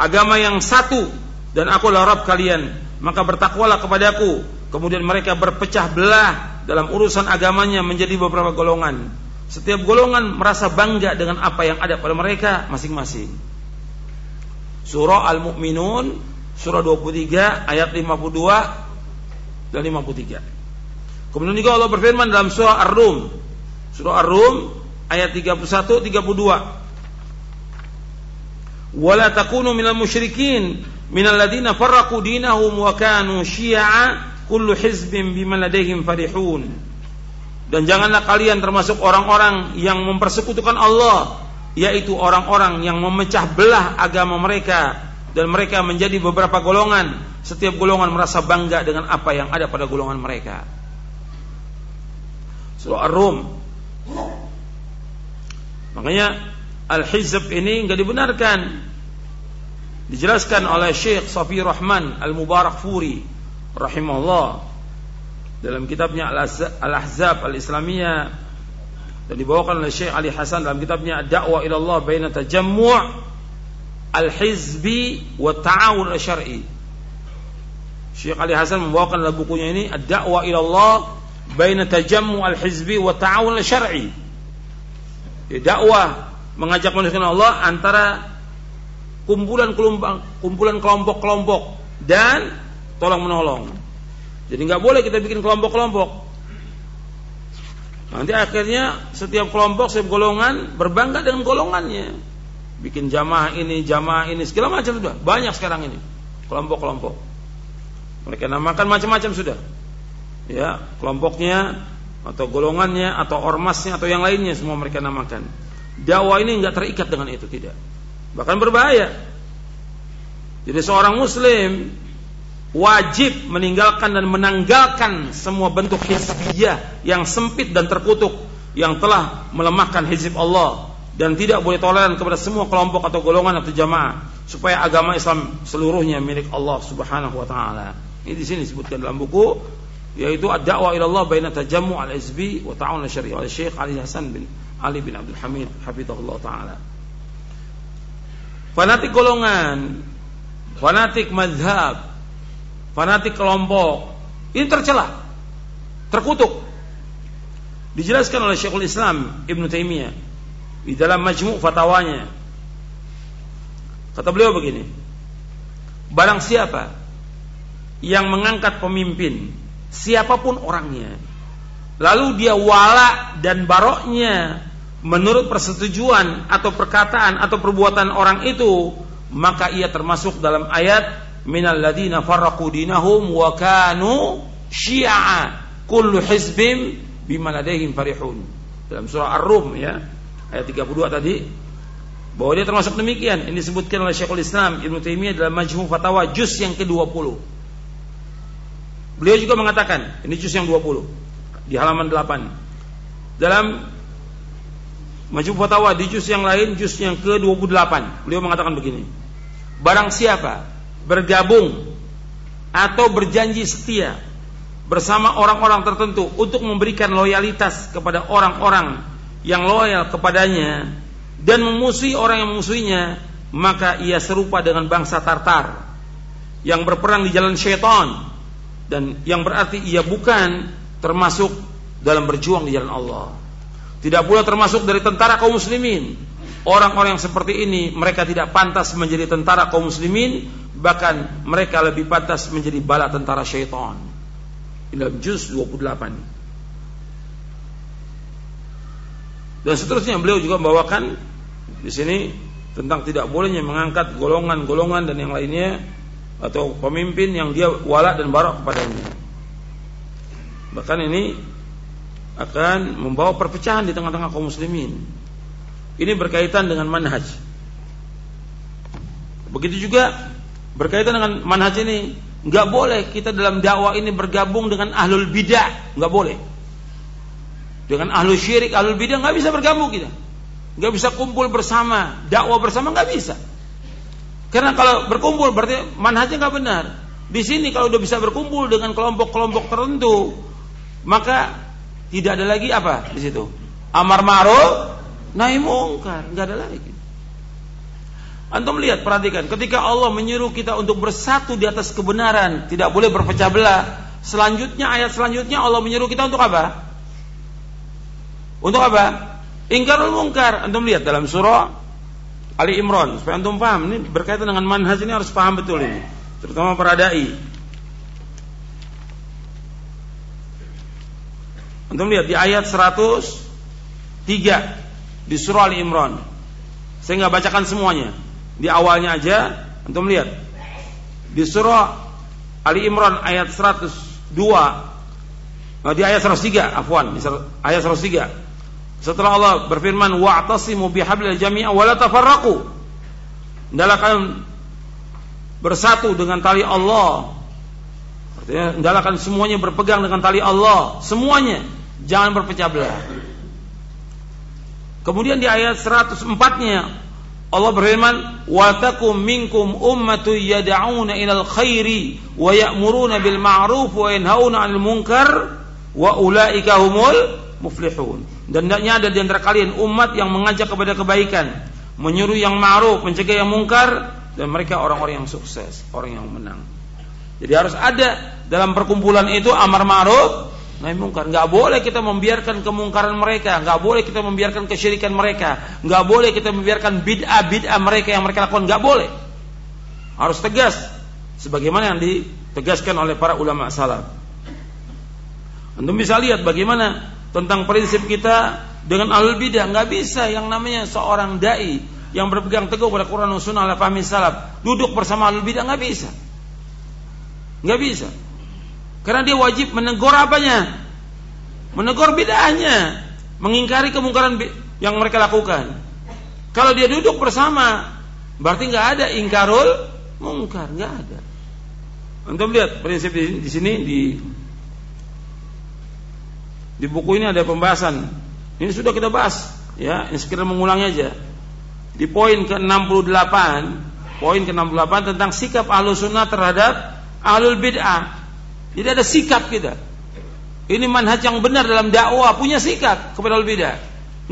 agama yang satu dan aku Rabb kalian maka bertakwalah kepadaku kemudian mereka berpecah belah dalam urusan agamanya menjadi beberapa golongan setiap golongan merasa bangga dengan apa yang ada pada mereka masing-masing surah al-mu'minun surah 23 ayat 52 dan 53 kemudian juga Allah berfirman dalam surah ar-rum. Surah ar-rum ayat 31 32 wala takunu minal musyrikin minal ladina farraqu dinahum wa kanu syi'a kullu hizbin bima ladaihim farihun. Dan janganlah kalian termasuk orang-orang yang mempersekutukan Allah yaitu orang-orang yang memecah belah agama mereka dan mereka menjadi beberapa golongan. Setiap golongan merasa bangga dengan apa yang ada pada golongan mereka. Surah ar-rum. Makanya al-hizb ini enggak dibenarkan. Dijelaskan oleh Syekh Safi Rahman Al-Mubarak Furi rahimahullah dalam kitabnya Al-Ahzab Al-Islamiyah. Dan dibawakan oleh Syekh Ali Hasan dalam kitabnya Dakwah ila Allah baina tajammu' al-hizbi wa ta'awun syar'i. Syekh Ali Hasan membawakan dalam bukunya ini ad-da'wa ila Allah baina tajammu al-hizbi wa ta'awun syar'i. Ya, dakwah mengajak manusia Allah antara kumpulan kumpulan kelompok-kelompok dan tolong menolong. Jadi nggak boleh kita bikin kelompok-kelompok. Nanti akhirnya setiap kelompok, setiap golongan berbangga dengan golongannya. Bikin jamaah ini, jamaah ini, segala macam sudah. Banyak sekarang ini kelompok-kelompok. Mereka namakan macam-macam sudah. Ya, kelompoknya atau golongannya atau ormasnya atau yang lainnya semua mereka namakan. Dakwah ini nggak terikat dengan itu tidak. Bahkan berbahaya. Jadi seorang muslim wajib meninggalkan dan menanggalkan semua bentuk hizbiyah yang sempit dan terkutuk yang telah melemahkan hizib Allah dan tidak boleh toleran kepada semua kelompok atau golongan atau jamaah supaya agama Islam seluruhnya milik Allah Subhanahu wa taala. Ini di sini disebutkan dalam buku yaitu ad-da'wa ila Allah baina tajammu al-hizbi wa ta'awun syariah oleh Syekh Ali Hasan bin Ali bin Abdul Hamid hafizahullah taala. Fanatik golongan, fanatik mazhab, fanatik kelompok ini tercela terkutuk dijelaskan oleh Syekhul Islam Ibn Taimiyah di dalam majmu' fatwanya. Kata beliau begini. Barang siapa yang mengangkat pemimpin siapa pun orangnya lalu dia wala dan baroknya menurut persetujuan atau perkataan atau perbuatan orang itu maka ia termasuk dalam ayat minal ladina farraqu dinahum wa kanu syi'a kullu hizbim bima farihun. Dalam surah Ar-Rum ya ayat 32 tadi. Bahwa dia termasuk demikian. Ini disebutkan oleh Syekhul Islam Ibnu Taimiyah dalam Majmu' Fatawa juz yang ke-20 beliau juga mengatakan ini juz yang 20 di halaman 8 dalam Majmu' Fatawa di juz yang lain juz yang ke-28 beliau mengatakan begini. Barang siapa bergabung atau berjanji setia bersama orang-orang tertentu untuk memberikan loyalitas kepada orang-orang yang loyal kepadanya dan memusuhi orang yang memusuhinya maka ia serupa dengan bangsa Tartar yang berperang di jalan syaitan dan yang berarti ia bukan termasuk dalam berjuang di jalan Allah. Tidak pula termasuk dari tentara kaum muslimin. Orang-orang yang seperti ini mereka tidak pantas menjadi tentara kaum muslimin bahkan mereka lebih pantas menjadi bala tentara syaitan. Dalam juz 28 dan seterusnya beliau juga membawakan di sini tentang tidak bolehnya mengangkat golongan-golongan dan yang lainnya atau pemimpin yang dia wala dan barak kepadanya. Bahkan ini akan membawa perpecahan di tengah-tengah kaum muslimin. Ini berkaitan dengan manhaj. Begitu juga Berkaitan dengan manhaj ini, nggak boleh kita dalam dakwah ini bergabung dengan ahlul bidah, nggak boleh. Dengan ahlul syirik, ahlul bidah nggak bisa bergabung kita, nggak bisa kumpul bersama, dakwah bersama nggak bisa. Karena kalau berkumpul berarti manhajnya nggak benar. Di sini kalau udah bisa berkumpul dengan kelompok-kelompok tertentu, maka tidak ada lagi apa di situ. Amar ma'ruf, nahi mungkar, nggak ada lagi. Antum lihat, perhatikan, ketika Allah menyuruh kita untuk bersatu di atas kebenaran, tidak boleh berpecah belah. Selanjutnya ayat selanjutnya Allah menyuruh kita untuk apa? Untuk apa? Ingkarul mungkar. Antum lihat dalam surah Ali Imran supaya antum paham ini berkaitan dengan manhaj ini harus paham betul ini, terutama para dai. Antum lihat di ayat 103 di surah Ali Imran. Saya nggak bacakan semuanya di awalnya aja untuk melihat di surah Ali Imran ayat 102 di ayat 103 afwan ayat 103 setelah Allah berfirman wa'tasimu bihablil jami'a wa la tafarraqu. Hendaklah kalian bersatu dengan tali Allah. Artinya hendaklah kalian semuanya berpegang dengan tali Allah. Semuanya. Jangan berpecah belah. Kemudian di ayat 104-nya Allah berfirman, "Wa takum minkum ummatu yad'una ilal khairi wa ya'muruna bil ma'ruf wa yanhauna 'anil munkar wa ulaika humul muflihun." Dan hendaknya ada di antara kalian umat yang mengajak kepada kebaikan, menyuruh yang ma'ruf, mencegah yang mungkar dan mereka orang-orang yang sukses, orang yang menang. Jadi harus ada dalam perkumpulan itu amar ma'ruf nahi mungkar. Enggak boleh kita membiarkan kemungkaran mereka, enggak boleh kita membiarkan kesyirikan mereka, enggak boleh kita membiarkan bid'ah-bid'ah mereka yang mereka lakukan, enggak boleh. Harus tegas sebagaimana yang ditegaskan oleh para ulama salaf. Antum bisa lihat bagaimana tentang prinsip kita dengan alul bidah. Nggak bisa yang namanya seorang dai yang berpegang teguh pada Quran dan Sunnah ala fahmi salaf duduk bersama alul bidah nggak bisa. Nggak bisa. Karena dia wajib menegur apanya? Menegur bidahnya. Mengingkari kemungkaran yang mereka lakukan. Kalau dia duduk bersama berarti nggak ada ingkarul mungkar. Nggak ada. Antum lihat prinsip di sini di di buku ini ada pembahasan. Ini sudah kita bahas, ya, ini sekedar mengulangnya aja. Di poin ke-68, poin ke-68 tentang sikap ahlu sunnah terhadap ahlul bid'ah. Jadi ada sikap kita. Ini manhaj yang benar dalam dakwah, punya sikap kepada ahlul bid'ah.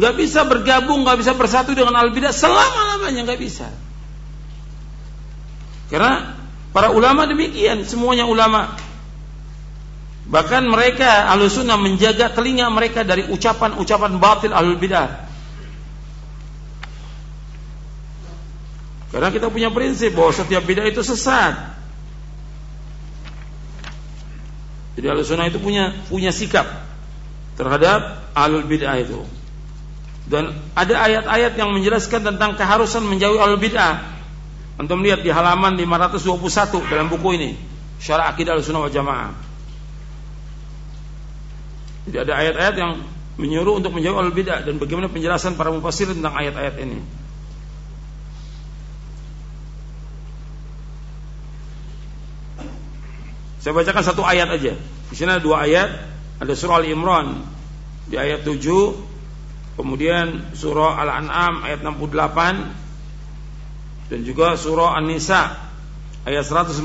Gak bisa bergabung, gak bisa bersatu dengan ahlul bid'ah selama-lamanya gak bisa. Karena para ulama demikian, semuanya ulama Bahkan mereka ahlu sunnah menjaga telinga mereka dari ucapan-ucapan batil ahlul bidah. Karena kita punya prinsip bahwa setiap bidah itu sesat. Jadi ahlu sunnah itu punya punya sikap terhadap ahlul bidah itu. Dan ada ayat-ayat yang menjelaskan tentang keharusan menjauhi ahlul bidah. Antum lihat di halaman 521 dalam buku ini, Syarah Akidah Ahlussunnah wal Jamaah. Jadi ada ayat-ayat yang menyuruh untuk menjauh al bidah dan bagaimana penjelasan para mufassir tentang ayat-ayat ini. Saya bacakan satu ayat aja. Di sini ada dua ayat. Ada surah Al-Imran di ayat 7, kemudian surah Al-An'am ayat 68 dan juga surah An-Nisa ayat 140.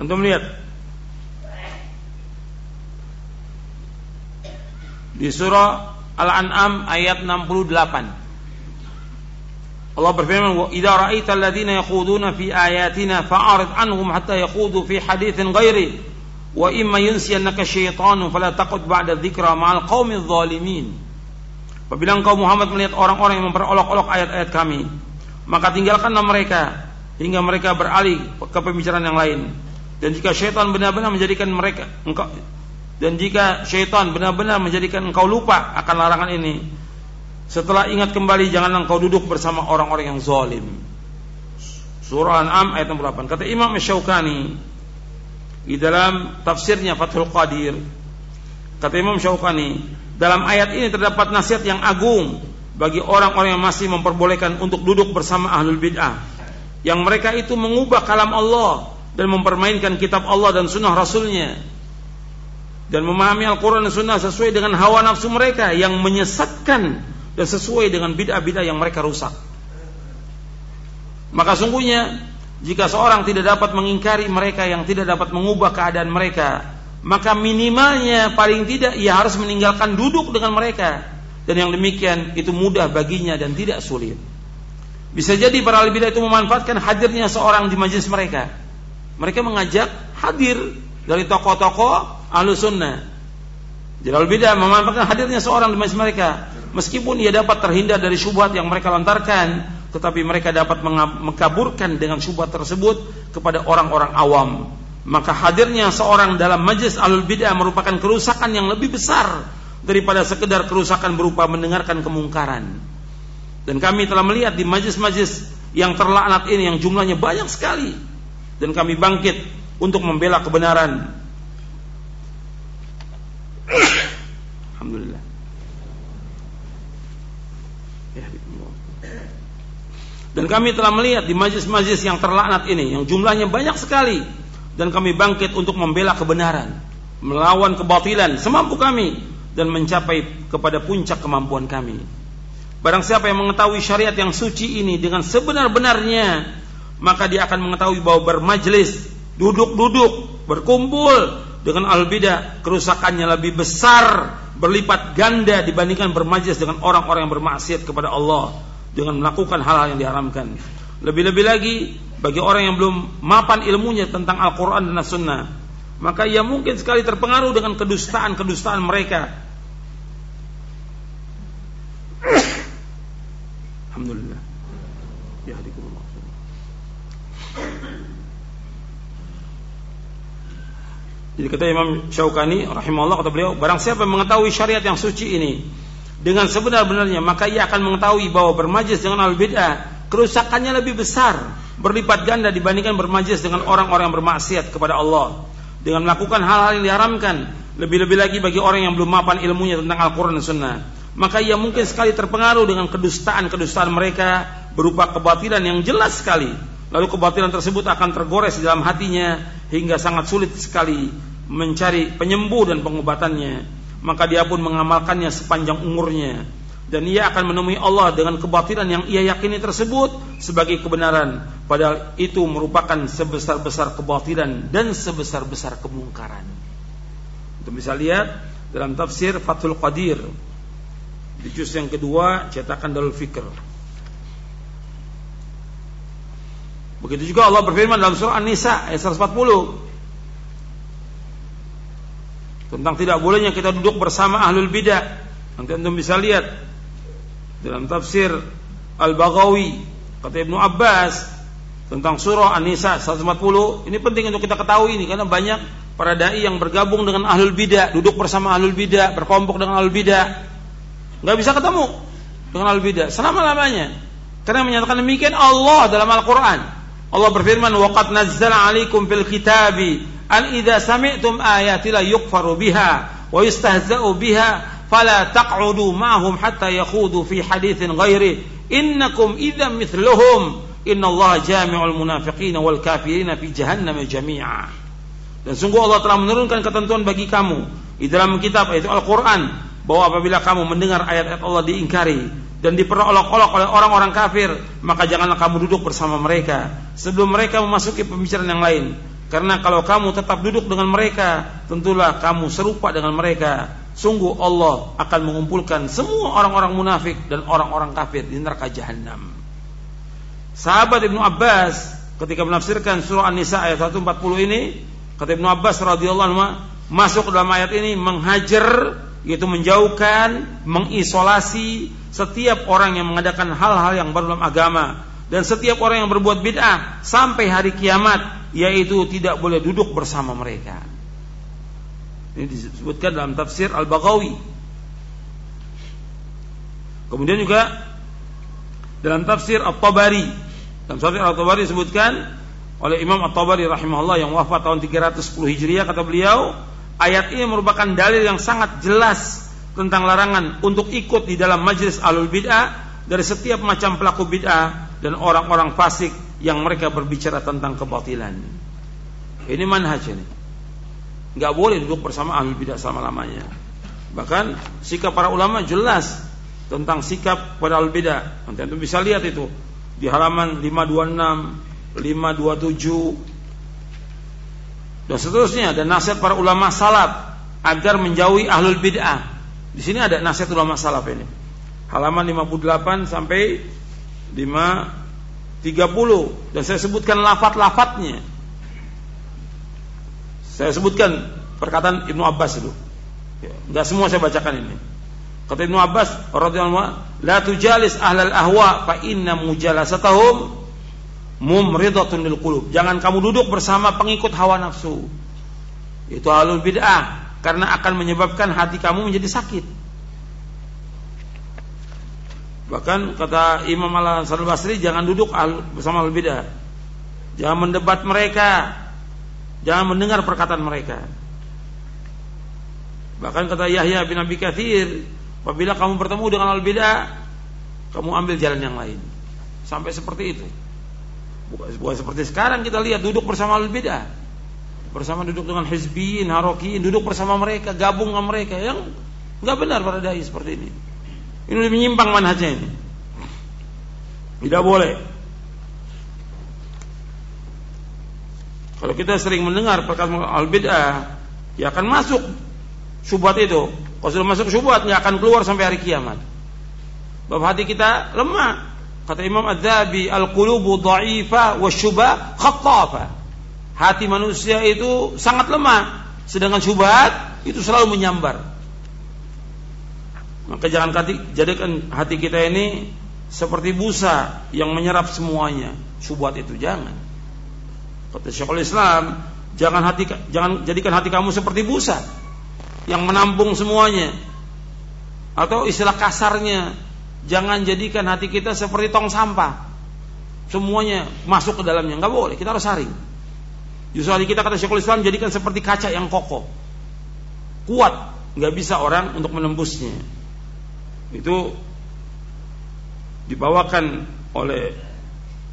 Antum lihat. Di surah Al-An'am ayat 68 Allah berfirman wa idza ra'aita alladziina yakhuduna fi ayatina fa'arid anhum hatta yakhudu fi haditsin ghairi wa imma yunsiyannaka syaitanu fala taqud ba'da dzikra ma'al qaumidz zalimin. Apabila engkau Muhammad melihat orang-orang yang memperolok-olok ayat-ayat kami maka tinggalkanlah mereka hingga mereka beralih ke pembicaraan yang lain dan jika syaitan benar-benar menjadikan mereka engkau dan jika syaitan benar-benar menjadikan engkau lupa akan larangan ini setelah ingat kembali jangan engkau duduk bersama orang-orang yang zalim. Surah An-Am ayat 68 kata Imam Syaukani di dalam tafsirnya Fathul Qadir kata Imam Syaukani dalam ayat ini terdapat nasihat yang agung bagi orang-orang yang masih memperbolehkan untuk duduk bersama ahlul bid'ah. Yang mereka itu mengubah kalam Allah dan mempermainkan kitab Allah dan sunnah Rasulnya dan memahami Al-Quran dan sunnah sesuai dengan hawa nafsu mereka yang menyesatkan dan sesuai dengan bid'ah-bid'ah yang mereka rusak. Maka sungguhnya jika seorang tidak dapat mengingkari mereka yang tidak dapat mengubah keadaan mereka, maka minimalnya paling tidak ia harus meninggalkan duduk dengan mereka. Dan yang demikian itu mudah baginya dan tidak sulit. Bisa jadi para ahli bidah itu memanfaatkan hadirnya seorang di majlis mereka mereka mengajak hadir dari tokoh-tokoh ahlu sunnah. Jalal bidah memanfaatkan hadirnya seorang di majlis mereka. Meskipun ia dapat terhindar dari syubhat yang mereka lontarkan, tetapi mereka dapat mengkaburkan dengan syubhat tersebut kepada orang-orang awam. Maka hadirnya seorang dalam majlis alul bidah merupakan kerusakan yang lebih besar daripada sekedar kerusakan berupa mendengarkan kemungkaran. Dan kami telah melihat di majlis-majlis yang terlaknat ini yang jumlahnya banyak sekali dan kami bangkit untuk membela kebenaran. Alhamdulillah. Ya, dan kami telah melihat di majlis-majlis yang terlaknat ini yang jumlahnya banyak sekali dan kami bangkit untuk membela kebenaran, melawan kebatilan semampu kami dan mencapai kepada puncak kemampuan kami. Barang siapa yang mengetahui syariat yang suci ini dengan sebenar-benarnya maka dia akan mengetahui bahwa bermajlis, duduk-duduk berkumpul dengan al bidah kerusakannya lebih besar berlipat ganda dibandingkan bermajlis dengan orang-orang yang bermaksiat kepada Allah dengan melakukan hal-hal yang diharamkan. Lebih-lebih lagi bagi orang yang belum mapan ilmunya tentang Al-Quran dan As-Sunnah, maka ia mungkin sekali terpengaruh dengan kedustaan-kedustaan mereka. Alhamdulillah. Ya Jadi kata Imam Syaukani rahimahullah kata beliau, barang siapa mengetahui syariat yang suci ini dengan sebenar-benarnya, maka ia akan mengetahui bahwa bermajlis dengan al-bid'ah kerusakannya lebih besar, berlipat ganda dibandingkan bermajlis dengan orang-orang yang bermaksiat kepada Allah dengan melakukan hal-hal yang diharamkan, lebih-lebih lagi bagi orang yang belum mapan ilmunya tentang Al-Qur'an dan Sunnah. Maka ia mungkin sekali terpengaruh dengan kedustaan-kedustaan mereka berupa kebatilan yang jelas sekali. Lalu kebatilan tersebut akan tergores di dalam hatinya hingga sangat sulit sekali mencari penyembuh dan pengobatannya, maka dia pun mengamalkannya sepanjang umurnya dan ia akan menemui Allah dengan kebatilan yang ia yakini tersebut sebagai kebenaran padahal itu merupakan sebesar-besar kebatilan dan sebesar-besar kemungkaran. Untuk bisa lihat dalam tafsir Fathul Qadir di juz yang kedua cetakan Darul Fikr. Begitu juga Allah berfirman dalam surah An-Nisa ayat 140 tentang tidak bolehnya kita duduk bersama ahlul bidah. Nanti anda bisa lihat dalam tafsir Al-Baghawi kata Ibnu Abbas tentang surah An-Nisa 140. Ini penting untuk kita ketahui ini karena banyak para dai yang bergabung dengan ahlul bidah, duduk bersama ahlul bidah, berkelompok dengan ahlul bidah. Enggak bisa ketemu dengan ahlul bidah selama-lamanya. Karena menyatakan demikian Allah dalam Al-Qur'an. Allah berfirman, "Wa qad nazzala 'alaikum fil kitabi an idza sami'tum ayati la yukfaru biha wa yustahza'u biha fala taq'udu ma'hum hatta yakhudu fi haditsin ghairi. Innakum idzan mithluhum. Innallaha jami'ul munafiqina wal kafirina fi jahannam jami'a. Dan sungguh Allah telah menurunkan ketentuan bagi kamu di dalam kitab yaitu Al-Qur'an bahwa apabila kamu mendengar ayat-ayat Allah diingkari dan diperolok-olok oleh orang-orang kafir, maka janganlah kamu duduk bersama mereka sebelum mereka memasuki pembicaraan yang lain. Karena kalau kamu tetap duduk dengan mereka, tentulah kamu serupa dengan mereka. Sungguh Allah akan mengumpulkan semua orang-orang munafik dan orang-orang kafir di neraka jahanam. Sahabat Ibnu Abbas ketika menafsirkan surah An-Nisa ayat 140 ini, kata Ibnu Abbas radhiyallahu anhu masuk dalam ayat ini menghajar yaitu menjauhkan, mengisolasi setiap orang yang mengadakan hal-hal yang baru dalam agama dan setiap orang yang berbuat bid'ah sampai hari kiamat yaitu tidak boleh duduk bersama mereka. Ini disebutkan dalam tafsir Al-Baghawi. Kemudian juga dalam tafsir At-Tabari. Dalam tafsir At-Tabari disebutkan oleh Imam At-Tabari rahimahullah yang wafat tahun 310 Hijriah kata beliau, ayat ini merupakan dalil yang sangat jelas tentang larangan untuk ikut di dalam majlis alul bid'ah dari setiap macam pelaku bid'ah dan orang-orang fasik yang mereka berbicara tentang kebatilan. Ini manhaj ini. Enggak boleh duduk bersama ahli bidah selama-lamanya. Bahkan sikap para ulama jelas tentang sikap pada ahli bidah. Nanti Anda bisa lihat itu di halaman 526, 527 dan seterusnya dan nasihat para ulama salaf agar menjauhi ahlul bid'ah. Di sini ada nasihat ulama salaf ini. Halaman 58 sampai 5 30 dan saya sebutkan lafat-lafatnya. Saya sebutkan perkataan Ibnu Abbas itu. Ya, enggak semua saya bacakan ini. Kata Ibnu Abbas radhiyallahu "La tujalis ahlal ahwa fa inna mujalasatahum mumridatun lil qulub." Jangan kamu duduk bersama pengikut hawa nafsu. Itu halul bid'ah karena akan menyebabkan hati kamu menjadi sakit. Bahkan kata Imam Al Hasan Basri jangan duduk bersama al. Jangan mendebat mereka. Jangan mendengar perkataan mereka. Bahkan kata Yahya bin Abi Kathir, apabila kamu bertemu dengan al kamu ambil jalan yang lain. Sampai seperti itu. Bukan, seperti sekarang kita lihat duduk bersama al. Bersama duduk dengan hizbiyin, harokiin, duduk bersama mereka, gabung dengan mereka yang nggak benar pada dai seperti ini. Ini menyimpang manhajnya ini. Tidak boleh. Kalau kita sering mendengar perkataan al bid'ah, ya akan masuk syubhat itu. Kalau sudah masuk syubhat, nggak akan keluar sampai hari kiamat. Sebab hati kita lemah. Kata Imam Az-Zahabi, al-qulubu dha'ifa wa syubha khattafa. Hati manusia itu sangat lemah, sedangkan syubhat itu selalu menyambar. Maka jangan hati, jadikan hati kita ini seperti busa yang menyerap semuanya. Syubhat itu jangan. Kata Syekhul Islam, jangan hati jangan jadikan hati kamu seperti busa yang menampung semuanya. Atau istilah kasarnya, jangan jadikan hati kita seperti tong sampah. Semuanya masuk ke dalamnya, nggak boleh. Kita harus saring. Justru hati kita kata Syekhul Islam jadikan seperti kaca yang kokoh, kuat, nggak bisa orang untuk menembusnya. Itu dibawakan oleh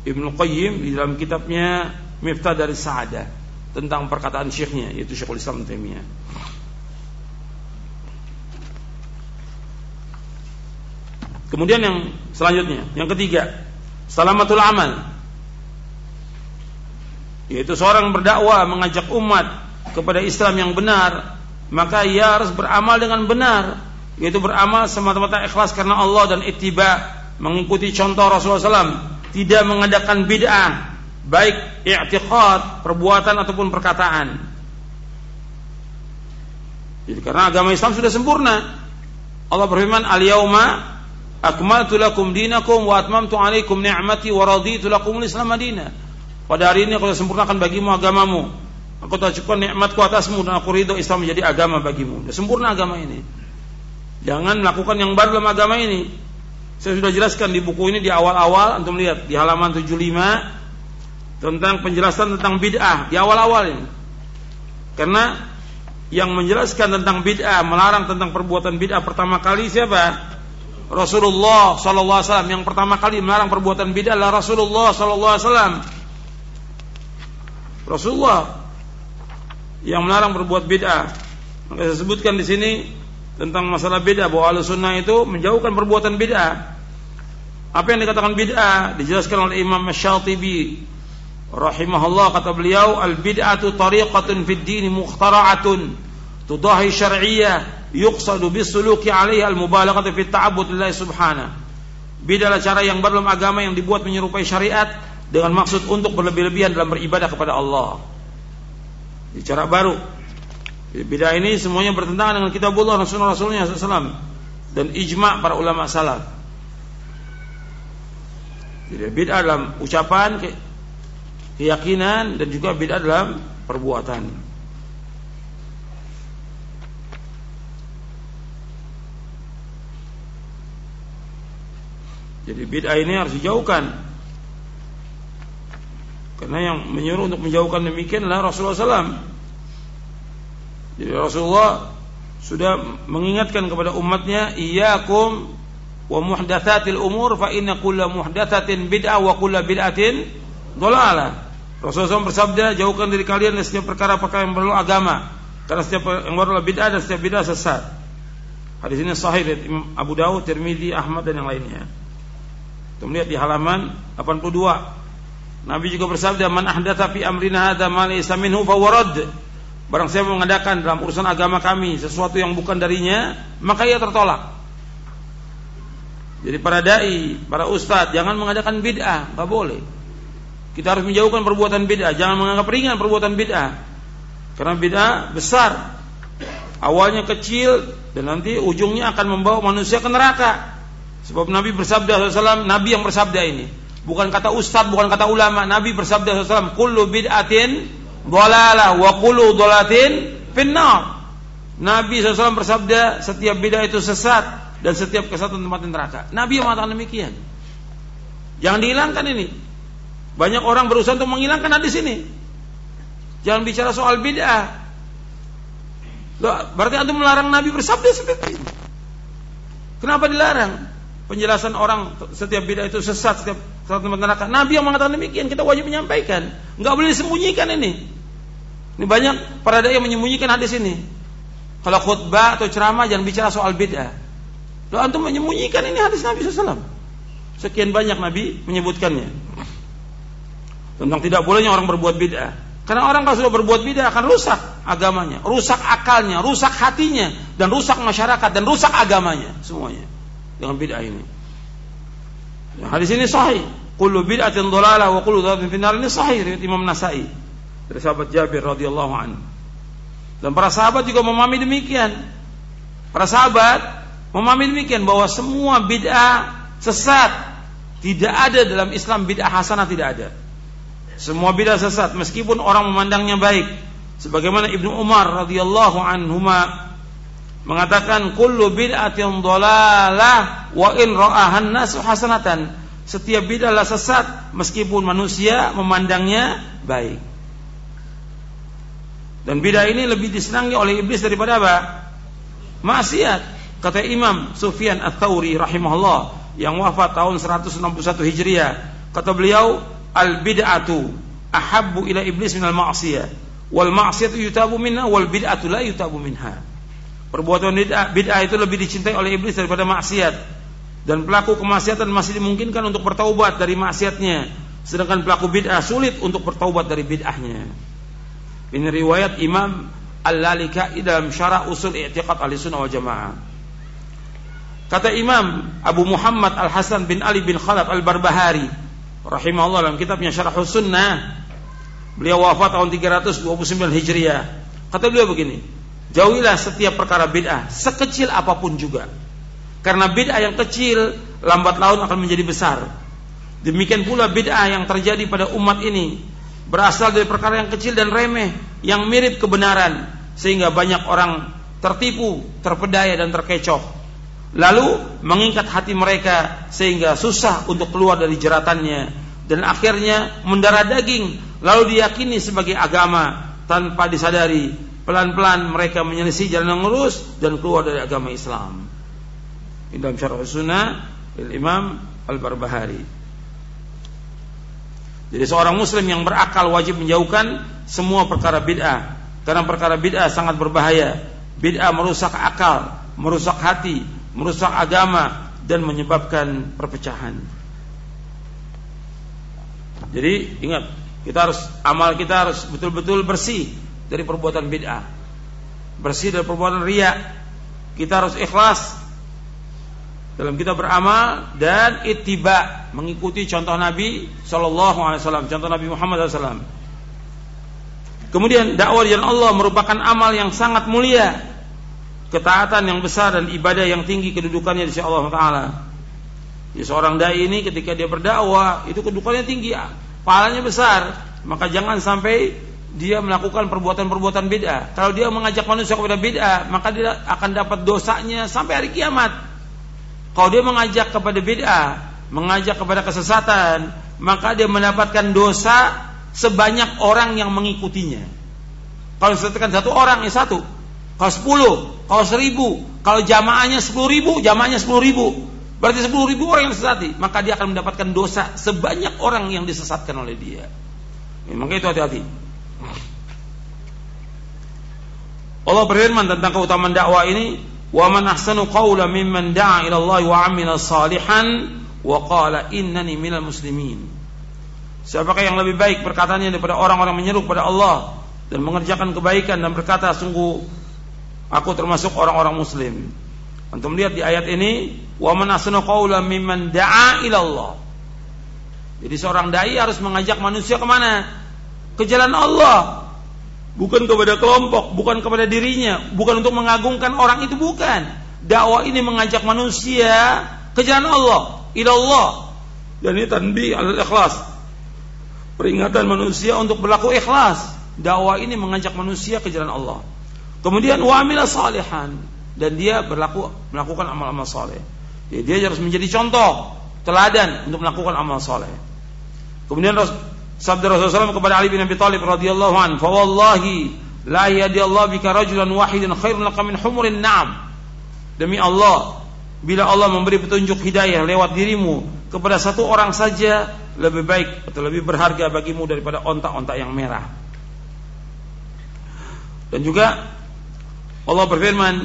Ibnu Qayyim di dalam kitabnya Miftah dari Sa'adah tentang perkataan syekhnya yaitu Syekhul Islam Taimiyah. Kemudian yang selanjutnya, yang ketiga, salamatul amal. Yaitu seorang berdakwah mengajak umat kepada Islam yang benar, maka ia harus beramal dengan benar, yaitu beramal semata-mata ikhlas karena Allah dan ittiba mengikuti contoh Rasulullah SAW, tidak mengadakan bid'ah, baik i'tiqad, perbuatan ataupun perkataan. Jadi karena agama Islam sudah sempurna. Allah berfirman, "Al-yauma akmaltu lakum dinakum wa atmamtu 'alaikum ni'mati wa raditu lakum al-Islam madina." Pada hari ini aku telah sempurnakan bagimu agamamu. Aku telah cukupkan nikmatku atasmu dan aku ridho Islam menjadi agama bagimu. Sudah sempurna agama ini. Jangan melakukan yang baru dalam agama ini. Saya sudah jelaskan di buku ini di awal-awal antum lihat di halaman 75 tentang penjelasan tentang bid'ah di awal-awal ini. Karena yang menjelaskan tentang bid'ah, melarang tentang perbuatan bid'ah pertama kali siapa? Rasulullah sallallahu alaihi wasallam yang pertama kali melarang perbuatan bid'ah adalah Rasulullah sallallahu alaihi wasallam. Rasulullah yang melarang berbuat bid'ah. Maka saya sebutkan di sini tentang masalah bid'ah bahwa Ahlussunnah itu menjauhkan perbuatan bid'ah. Apa yang dikatakan bid'ah dijelaskan oleh Imam Syatibi rahimahullah kata beliau al bid'atu tariqatun fid din mukhtara'atun tudahi syar'iyyah yuqsadu bisuluki 'alaiha al mubalaghatu fi ta'abbud lillahi subhanahu bid'ah adalah cara yang baru dalam agama yang dibuat menyerupai syariat dengan maksud untuk berlebih-lebihan dalam beribadah kepada Allah. Ini cara baru. Bid'ah ini semuanya bertentangan dengan kitabullah Rasulullah Rasulnya SAW dan ijma' para ulama salaf. Jadi bid'ah dalam ucapan keyakinan dan juga bid'ah dalam perbuatan. Jadi bid'ah ini harus dijauhkan. Karena yang menyuruh untuk menjauhkan demikian adalah Rasulullah SAW. Jadi Rasulullah sudah mengingatkan kepada umatnya, "Iyyakum wa muhdatsatil umur fa inna kulla muhdatsatin bid'ah wa kulla bid'atin dhalalah." Rasulullah bersabda, jauhkan dari kalian dari setiap perkara-perkara yang perlu agama. Karena setiap yang baru bid'ah dan setiap bid'ah sesat. Hadis ini sahih dari Imam Abu Dawud, Tirmidzi, Ahmad dan yang lainnya. Kita melihat di halaman 82. Nabi juga bersabda, "Man ahdatsa fi amrina hadza ma laysa minhu fa Barang siapa mengadakan dalam urusan agama kami sesuatu yang bukan darinya, maka ia tertolak. Jadi para dai, para ustadz jangan mengadakan bid'ah, enggak boleh. Kita harus menjauhkan perbuatan bid'ah, jangan menganggap ringan perbuatan bid'ah. Karena bid'ah besar. Awalnya kecil dan nanti ujungnya akan membawa manusia ke neraka. Sebab Nabi bersabda SAW, Nabi yang bersabda ini. Bukan kata ustadz, bukan kata ulama. Nabi bersabda SAW, Kullu bid'atin dhalalah wa kullu dhalatin finnar. Nabi SAW bersabda, setiap bid'ah itu sesat dan setiap kesatuan tempat neraka. Nabi yang mengatakan demikian. Jangan dihilangkan ini. Banyak orang berusaha untuk menghilangkan hadis ini. Jangan bicara soal bid'ah. Berarti antum melarang Nabi bersabda seperti ini. Kenapa dilarang? Penjelasan orang setiap bid'ah itu sesat, setiap satu tempat neraka. Nabi yang mengatakan demikian, kita wajib menyampaikan. Enggak boleh disembunyikan ini. Ini banyak para dai yang menyembunyikan hadis ini. Kalau khutbah atau ceramah jangan bicara soal bid'ah. Loh antum menyembunyikan ini hadis Nabi SAW. Sekian banyak Nabi menyebutkannya tentang tidak bolehnya orang berbuat bid'ah. Karena orang kalau sudah berbuat bid'ah akan rusak agamanya, rusak akalnya, rusak hatinya, dan rusak masyarakat dan rusak agamanya semuanya dengan bid'ah ini. Hadis ini sahih. Kullu bid'atin dhalalah wa kullu dhalatin finnar ini sahih Imam Nasai dari sahabat Jabir radhiyallahu anhu. Dan para sahabat juga memahami demikian. Para sahabat memahami demikian bahwa semua bid'ah sesat tidak ada dalam Islam bid'ah hasanah tidak ada. Semua bid'ah sesat meskipun orang memandangnya baik. Sebagaimana Ibnu Umar radhiyallahu anhuma mengatakan kullu bid'atin dhalalah wa in ra'ahan nasu hasanatan. Setiap bid'ahlah sesat meskipun manusia memandangnya baik. Dan bid'ah ini lebih disenangi oleh iblis daripada apa? Maksiat. Kata Imam Sufyan Ats-Tsauri rahimahullah yang wafat tahun 161 Hijriah. Kata beliau, al bid'atu ahabbu ila iblis minal ma'siyah wal ma'siyatu yutabu minha wal bid'atu la yutabu minha perbuatan bid'ah, bid'ah itu lebih dicintai oleh iblis daripada maksiat dan pelaku kemaksiatan masih dimungkinkan untuk bertaubat dari maksiatnya sedangkan pelaku bid'ah sulit untuk bertaubat dari bid'ahnya ini riwayat Imam Al-Lalika'i dalam syarah usul i'tiqad al-sunnah wal jamaah. Kata Imam Abu Muhammad Al-Hasan bin Ali bin Khalaf Al-Barbahari rahimahullah dalam kitabnya Syarah Sunnah beliau wafat tahun 329 Hijriah. Kata beliau begini jauhilah setiap perkara bid'ah sekecil apa pun juga. Karena bid'ah yang kecil lambat laun akan menjadi besar. Demikian pula bid'ah yang terjadi pada umat ini berasal dari perkara yang kecil dan remeh yang mirip kebenaran sehingga banyak orang tertipu, terpedaya dan terkecoh. Lalu mengikat hati mereka sehingga susah untuk keluar dari jeratannya. Dan akhirnya mendarah daging lalu diyakini sebagai agama tanpa disadari. Pelan-pelan mereka menyelisih jalan yang lurus dan keluar dari agama Islam. Ini dalam syarah sunnah Imam Al-Barbahari jadi seorang muslim yang berakal wajib menjauhkan semua perkara bid'ah karena perkara bid'ah sangat berbahaya bid'ah merusak akal merusak hati merusak agama dan menyebabkan perpecahan. Jadi ingat, kita harus amal kita harus betul-betul bersih dari perbuatan bid'ah. Bersih dari perbuatan riya. Kita harus ikhlas dalam kita beramal dan ittiba mengikuti contoh Nabi sallallahu alaihi wasallam, contoh Nabi Muhammad SAW. Kemudian dakwah di Allah merupakan amal yang sangat mulia ketaatan yang besar dan ibadah yang tinggi kedudukannya di sisi Allah Taala. Jadi seorang dai ini ketika dia berdakwah itu kedudukannya tinggi, pahalanya besar. Maka jangan sampai dia melakukan perbuatan-perbuatan bid'ah. Kalau dia mengajak manusia kepada bid'ah, maka dia akan dapat dosanya sampai hari kiamat. Kalau dia mengajak kepada bid'ah, mengajak kepada kesesatan, maka dia mendapatkan dosa sebanyak orang yang mengikutinya. Kalau disesatkan satu orang ya satu, kalau sepuluh, kalau seribu, kalau jamaahnya sepuluh ribu, jamaahnya sepuluh ribu. Berarti sepuluh ribu orang yang disesati, maka dia akan mendapatkan dosa sebanyak orang yang disesatkan oleh dia. Memang itu hati-hati. Allah berfirman tentang keutamaan dakwah ini, "Wa man ahsanu qawla mimman da'a ila Allah wa 'amila salihan wa qala innani minal muslimin." Siapakah yang lebih baik perkataannya daripada orang-orang menyeru kepada Allah dan mengerjakan kebaikan dan berkata sungguh Aku termasuk orang-orang muslim. Untuk melihat di ayat ini, wa man asnu qawlan mimman da'a ila Allah. Jadi seorang dai harus mengajak manusia ke mana? Ke jalan Allah. Bukan kepada kelompok, bukan kepada dirinya, bukan untuk mengagungkan orang itu bukan. Dakwah ini mengajak manusia ke jalan Allah, ila Allah. Dan ini tanbih al-ikhlas. Peringatan manusia untuk berlaku ikhlas. Dakwah ini mengajak manusia ke jalan Allah. Kemudian wamila salihan dan dia berlaku melakukan amal-amal saleh. Jadi dia harus menjadi contoh teladan untuk melakukan amal saleh. Kemudian sabda Rasulullah SAW kepada Ali bin Abi Thalib radhiyallahu an, "Fa wallahi la yadi Allah bika rajulan wahidan khairun laka min humurin na'am." Demi Allah, bila Allah memberi petunjuk hidayah lewat dirimu kepada satu orang saja lebih baik atau lebih berharga bagimu daripada ontak-ontak yang merah. Dan juga Allah berfirman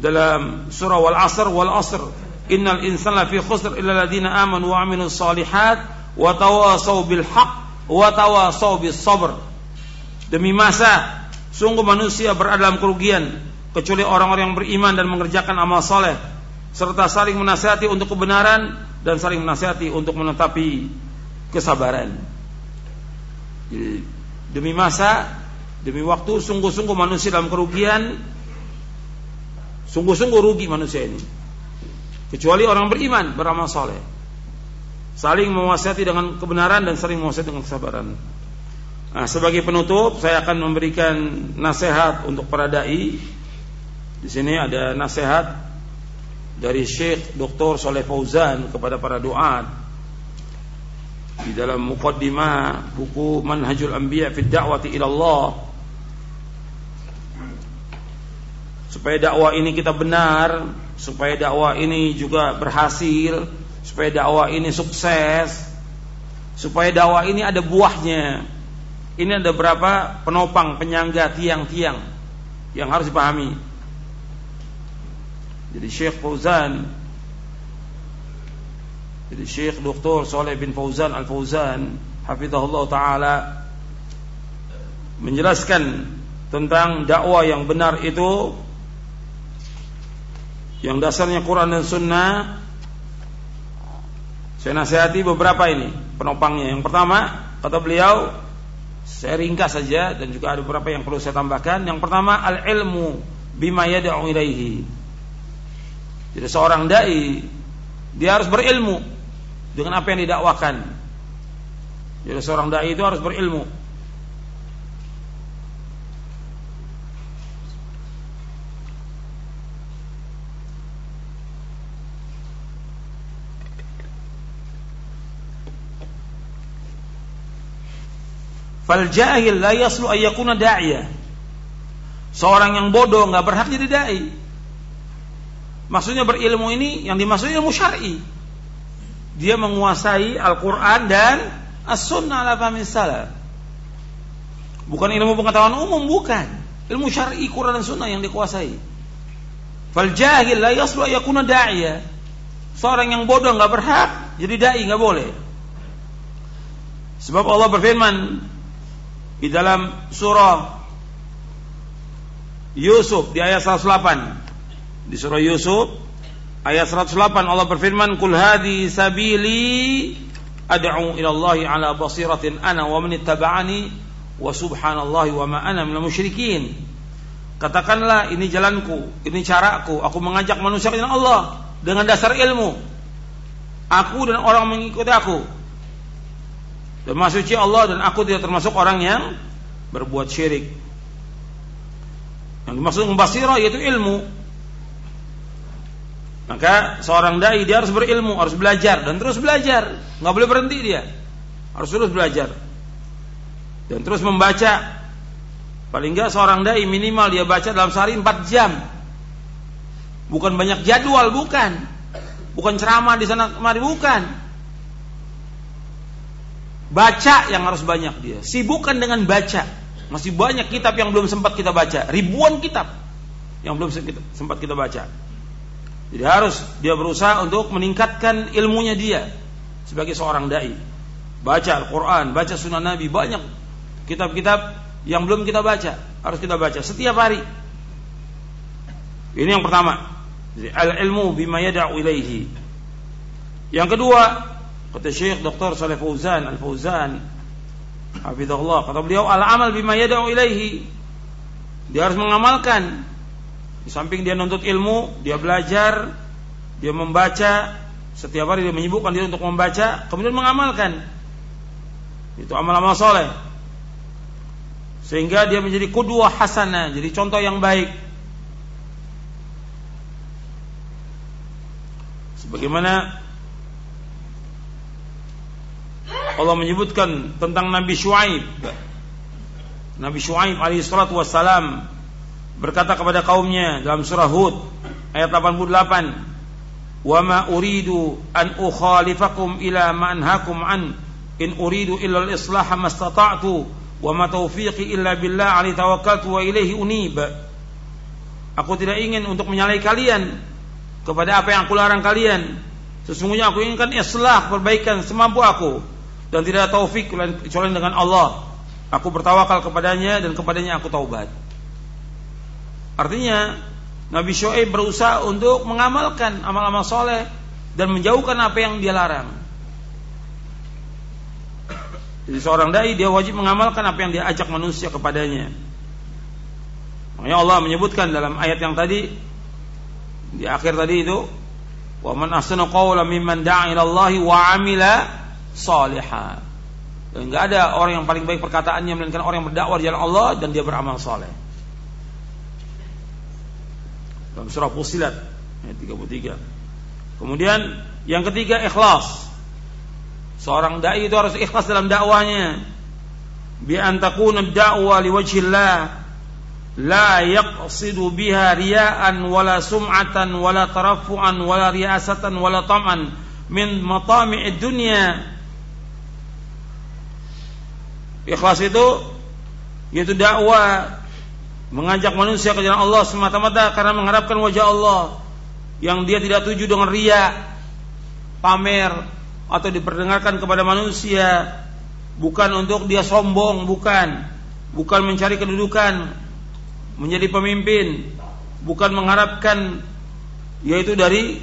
dalam surah Wal Asr Wal Asr Innal insana fi khusr illa ladina amanu wa amilus salihat wa tawasaw bil haq wa tawasaw bis Demi masa, sungguh manusia berada dalam kerugian kecuali orang-orang yang beriman dan mengerjakan amal soleh serta saling menasihati untuk kebenaran dan saling menasihati untuk menetapi kesabaran. Demi masa, demi waktu, sungguh-sungguh manusia dalam kerugian, sungguh-sungguh rugi manusia ini. Kecuali orang beriman, beramal soleh. Saling menguasai dengan kebenaran dan saling menguasai dengan kesabaran. Nah, sebagai penutup, saya akan memberikan nasihat untuk para dai. Di sini ada nasihat dari Syekh Dr. Soleh Fauzan kepada para doa di dalam muqaddimah buku Manhajul Anbiya fi Da'wati ila Allah supaya dakwah ini kita benar, supaya dakwah ini juga berhasil, supaya dakwah ini sukses, supaya dakwah ini ada buahnya. Ini ada berapa penopang, penyangga, tiang-tiang yang harus dipahami. Jadi Syekh Fauzan Jadi Syekh Dr. Saleh bin Fauzan Al-Fauzan Hafizahullah Ta'ala Menjelaskan Tentang dakwah yang benar itu yang dasarnya Quran dan Sunnah saya nasihati beberapa ini penopangnya. Yang pertama kata beliau saya ringkas saja dan juga ada beberapa yang perlu saya tambahkan. Yang pertama al ilmu bima yad'u ilaihi. Jadi seorang dai dia harus berilmu dengan apa yang didakwakan. Jadi seorang dai itu harus berilmu Fal jahil la yaslu ayyakuna da'iyah. Seorang yang bodoh nggak berhak jadi dai. Maksudnya berilmu ini yang dimaksud ilmu syar'i. Dia menguasai Al-Qur'an dan As-Sunnah ala fahmi. Bukan ilmu pengetahuan umum, bukan. Ilmu syar'i Quran dan Sunnah yang dikuasai. Fal jahil la yaslu ayyakuna da'iyah. Seorang yang bodoh nggak berhak jadi dai, nggak boleh. Sebab Allah berfirman, di dalam surah Yusuf di ayat 108 di surah Yusuf ayat 108 Allah berfirman kul hadi sabili ad'u ila Allah ala basiratin ana wa man ittaba'ani wa subhanallahi wa ma ana minal musyrikin. Katakanlah ini jalanku ini caraku. Aku mengajak manusia ke Allah dengan dasar ilmu. Aku dan orang mengikuti aku dan suci Allah dan aku tidak termasuk orang yang berbuat syirik. Yang dimaksud membasirah yaitu ilmu. Maka seorang dai dia harus berilmu, harus belajar dan terus belajar, nggak boleh berhenti dia. Harus terus belajar. Dan terus membaca. Paling enggak seorang dai minimal dia baca dalam sehari 4 jam. Bukan banyak jadwal, bukan. Bukan ceramah di sana kemari, bukan Baca yang harus banyak dia. Sibukkan dengan baca. Masih banyak kitab yang belum sempat kita baca. Ribuan kitab yang belum sempat kita baca. Jadi harus dia berusaha untuk meningkatkan ilmunya dia sebagai seorang dai. Baca Al-Quran, baca Sunnah Nabi, banyak kitab-kitab yang belum kita baca, harus kita baca setiap hari. Ini yang pertama. Jadi al-ilmu bima yada'u ilaihi. Yang kedua, Kata Syekh Dr. Saleh Fauzan Al-Fauzan Hafizahullah Kata beliau Al-amal bima yada'u ilaihi. Dia harus mengamalkan. Di samping dia nuntut ilmu Dia belajar Dia membaca Setiap hari dia menyibukkan diri untuk membaca Kemudian mengamalkan. Itu amal-amal soleh. Sehingga dia menjadi kudua hasanah Jadi contoh yang baik. Sebagaimana Allah menyebutkan tentang Nabi Shu'aib. Nabi Shu'aib alaihi salatu wassalam berkata kepada kaumnya dalam surah Hud ayat 88, "Wa ma uridu an ukhalifakum ila ma anhakum an in uridu illa al-islaha mastata'tu wa ma taufiqi illa billah alaihi tawakkaltu wa ilaihi unib." Aku tidak ingin untuk menyalahi kalian kepada apa yang aku larang kalian. Sesungguhnya aku inginkan islah perbaikan semampu aku dan tidak taufik kecuali dengan Allah Aku bertawakal kepadanya dan kepadanya aku taubat. Artinya Nabi Shoaib berusaha untuk mengamalkan amal-amal soleh dan menjauhkan apa yang dia larang. Jadi seorang dai dia wajib mengamalkan apa yang dia ajak manusia kepadanya. Makanya Allah menyebutkan dalam ayat yang tadi di akhir tadi itu wa man ahsanu qawlan mimman da'a ila wa amila salihah. Enggak ada orang yang paling baik perkataannya melainkan orang yang berdakwah di jalan Allah dan dia beramal saleh. Dalam surah Fusilat ayat 33. Kemudian yang ketiga ikhlas. Seorang dai itu harus ikhlas dalam dakwanya. Bi an takuna da'wa liwajhillah la yaqsidu biha riya'an wala sum'atan wala tarafu'an wala riasatan wala tam'an min matami'id dunya Ikhlas itu yaitu dakwah. Mengajak manusia ke jalan Allah semata-mata karena mengharapkan wajah Allah yang dia tidak tuju dengan ria, pamer atau diperdengarkan kepada manusia. Bukan untuk dia sombong, bukan. Bukan mencari kedudukan menjadi pemimpin, bukan mengharapkan yaitu dari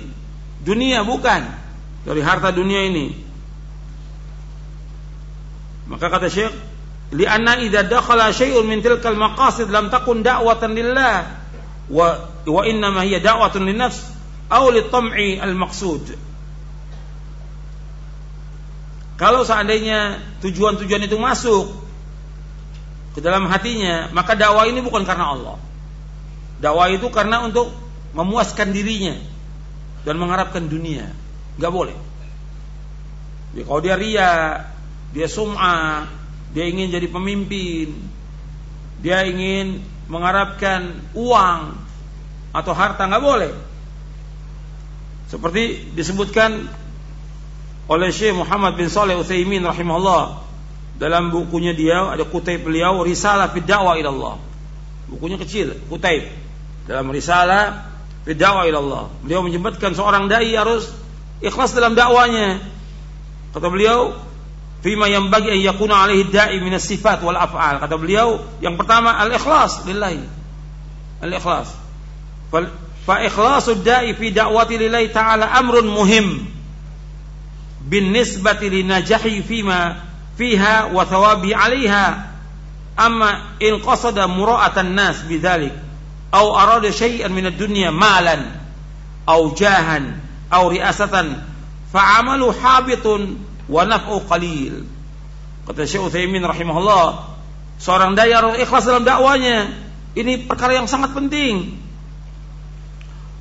dunia bukan. Dari harta dunia ini. Maka kata Syekh, "Li'anna idza dakhala syai'un min tilkal maqasid lam takun da'watan lillah wa wa inna ma hiya da'watun linnafs aw litam'i al-maqsud." Kalau seandainya tujuan-tujuan itu masuk ke dalam hatinya, maka dakwah ini bukan karena Allah. Dakwah itu karena untuk memuaskan dirinya dan mengharapkan dunia. Gak boleh. Jadi kalau dia ria, dia sum'ah, dia ingin jadi pemimpin, dia ingin mengharapkan uang atau harta nggak boleh. Seperti disebutkan oleh Syekh Muhammad bin Saleh Utsaimin rahimahullah dalam bukunya dia ada kutip beliau Risalah fi Da'wah ila Allah. Bukunya kecil, kutip. Dalam Risalah fi Da'wah Allah. Beliau menyebutkan seorang dai harus ikhlas dalam dakwanya. Kata beliau, fima yang bagi an yakuna alaihi da'i sifat wal af'al. Kata beliau, yang pertama al-ikhlas lillahi. Al-ikhlas. Fa ikhlasu da'i fi da'wati lillahi ta'ala amrun muhim bin nisbati li najahi fima fiha wa thawabi 'alaiha. Amma in qasada mura'atan nas bidzalik aw arada syai'an min ad-dunya malan aw jahan aw ri'asatan fa'amalu habitun wa naf'u qalil. Kata Syekh Utsaimin rahimahullah, seorang dai harus ikhlas dalam dakwanya. Ini perkara yang sangat penting.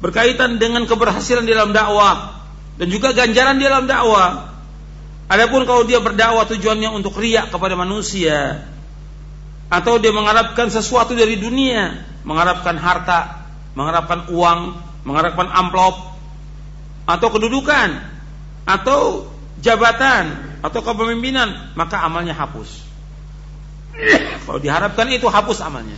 Berkaitan dengan keberhasilan dalam dakwah dan juga ganjaran dalam dakwah. Adapun kalau dia berdakwah tujuannya untuk riak kepada manusia atau dia mengharapkan sesuatu dari dunia, mengharapkan harta, mengharapkan uang, mengharapkan amplop atau kedudukan atau jabatan atau kepemimpinan, maka amalnya hapus. Kalau diharapkan itu hapus amalnya.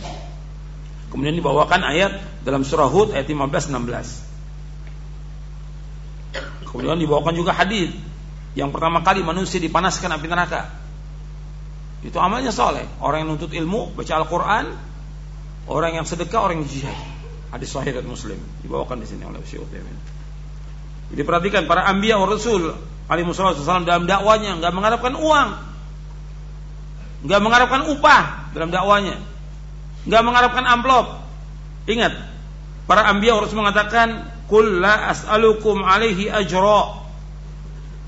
Kemudian dibawakan ayat dalam surah Hud ayat 15 16. Kemudian dibawakan juga hadis yang pertama kali manusia dipanaskan api neraka. Itu amalnya soleh. Orang yang nuntut ilmu, baca Al-Quran, orang yang sedekah, orang yang jihad. Hadis sahih dan Muslim dibawakan di sini oleh Syekh Jadi perhatikan para anbiya wa rasul alaihi wasallam dalam dakwanya nggak mengharapkan uang, nggak mengharapkan upah dalam dakwanya, nggak mengharapkan amplop. Ingat, para anbiya harus mengatakan, "Qul la as'alukum alaihi ajra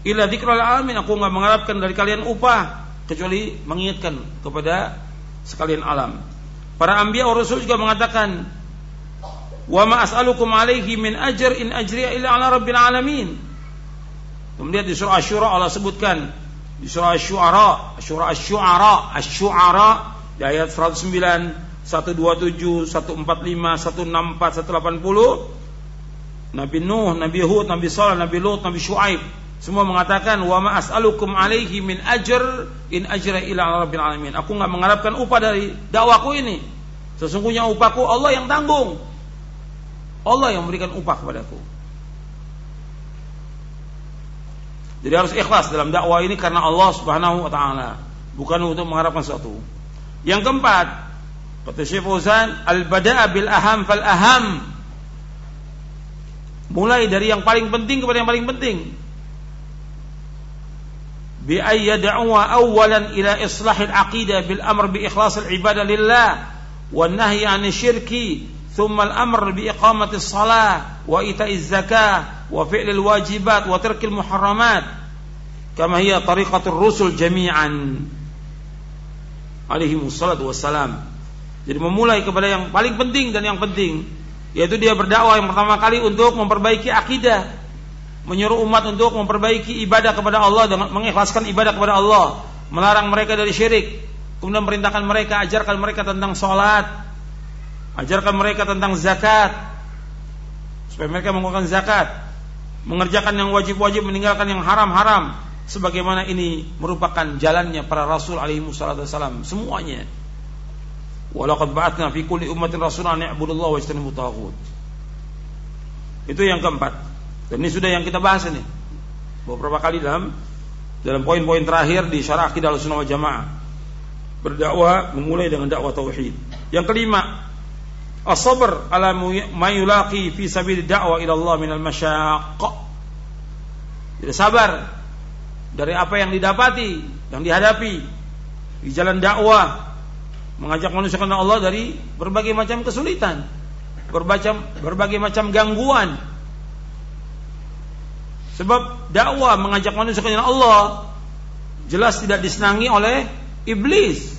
illa dzikral alamin." Aku nggak mengharapkan dari kalian upah kecuali mengingatkan kepada sekalian alam. Para anbiya rasul juga mengatakan, "Wa ma as'alukum alaihi min ajr in ajriya illa ala rabbil alamin." Kemudian di surah Asy-Syura Allah sebutkan di surah Asy-Syu'ara, surah Asy-Syu'ara, Asy-Syu'ara di ayat 109, 127, 145, 164, 180 Nabi Nuh, Nabi Hud, Nabi Saleh, Nabi Lut, Nabi Syuaib semua mengatakan wa ma as'alukum alaihi min ajr in ajra ila rabbil alamin. Aku nggak mengharapkan upah dari dakwaku ini. Sesungguhnya upahku Allah yang tanggung. Allah yang memberikan upah kepadaku. Jadi harus ikhlas dalam dakwah ini karena Allah Subhanahu wa taala, bukan untuk mengharapkan sesuatu. Yang keempat, kata Syekh Fauzan, al-bada'a bil aham fal aham. Mulai dari yang paling penting kepada yang paling penting. Bi ayyad'uwa awwalan ila islahil aqidah bil amr bi ikhlasil ibadah lillah wan nahyi 'anil syirki ثم الأمر بإقامة bi iqamati الزكاة wa الواجبات zakah wa fi'lil wajibat wa tarkil muharramat. Kama hiya والسلام. jadi memulai kepada yang paling penting dan yang penting yaitu dia berdakwah yang pertama kali untuk memperbaiki akidah. Menyuruh umat untuk memperbaiki ibadah kepada Allah dengan mengikhlaskan ibadah kepada Allah. Melarang mereka dari syirik. Kemudian perintahkan mereka ajarkan mereka tentang sholat ajarkan mereka tentang zakat. Supaya mereka mengeluarkan zakat. Mengerjakan yang wajib-wajib meninggalkan yang haram-haram. Sebagaimana ini merupakan jalannya para rasul alaihi wasallam semuanya. Walaqad ba'atna fi kulli ummatin rasulan ya'budullaha wa yajtanibu taghut itu yang keempat. Dan ini sudah yang kita bahas ini. Beberapa kali dalam dalam poin-poin terakhir di syarah akidah sunnah jamaah. Berdakwah memulai dengan dakwah tauhid. Yang kelima as-sabr ala ma yulaqi fi sabil dakwah ila Allah min al-masyaqq tidak sabar dari apa yang didapati, yang dihadapi di jalan dakwah, mengajak manusia kepada Allah dari berbagai macam kesulitan, berbagai berbagai macam gangguan. Sebab dakwah mengajak manusia kepada Allah jelas tidak disenangi oleh iblis.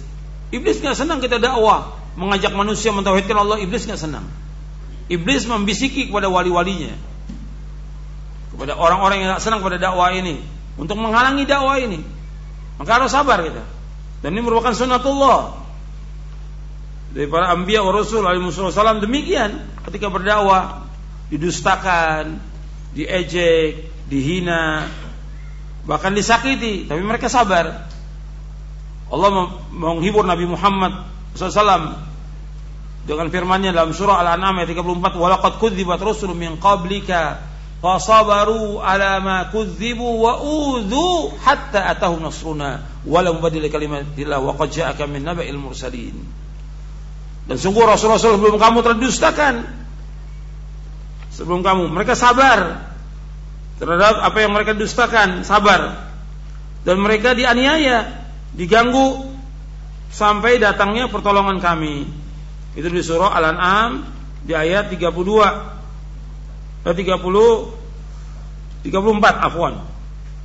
Iblis nggak senang kita dakwah, mengajak manusia mentauhidkan Allah, iblis nggak senang. Iblis membisiki kepada wali-walinya, kepada orang-orang yang tidak senang pada dakwah ini untuk menghalangi dakwah ini. Maka harus sabar kita. Dan ini merupakan sunnatullah dari para anbiya wa rasul alaihi wasallam demikian ketika berdakwah didustakan, diejek, dihina, bahkan disakiti, tapi mereka sabar. Allah menghibur Nabi Muhammad SAW dengan firman-Nya dalam surah Al-An'am ayat 34, "Walaqad kudzibat rusulun min qablika fasabaru ala ma kudzibu wa udhu hatta atahum nasruna walau badil kalimatillah wa qad ja'aka min naba'il mursalin. Dan sungguh rasul-rasul sebelum kamu terdustakan sebelum kamu mereka sabar terhadap apa yang mereka dustakan sabar. Dan mereka dianiaya diganggu sampai datangnya pertolongan kami itu di surah Al-An'am di ayat 32 30 34 afwan.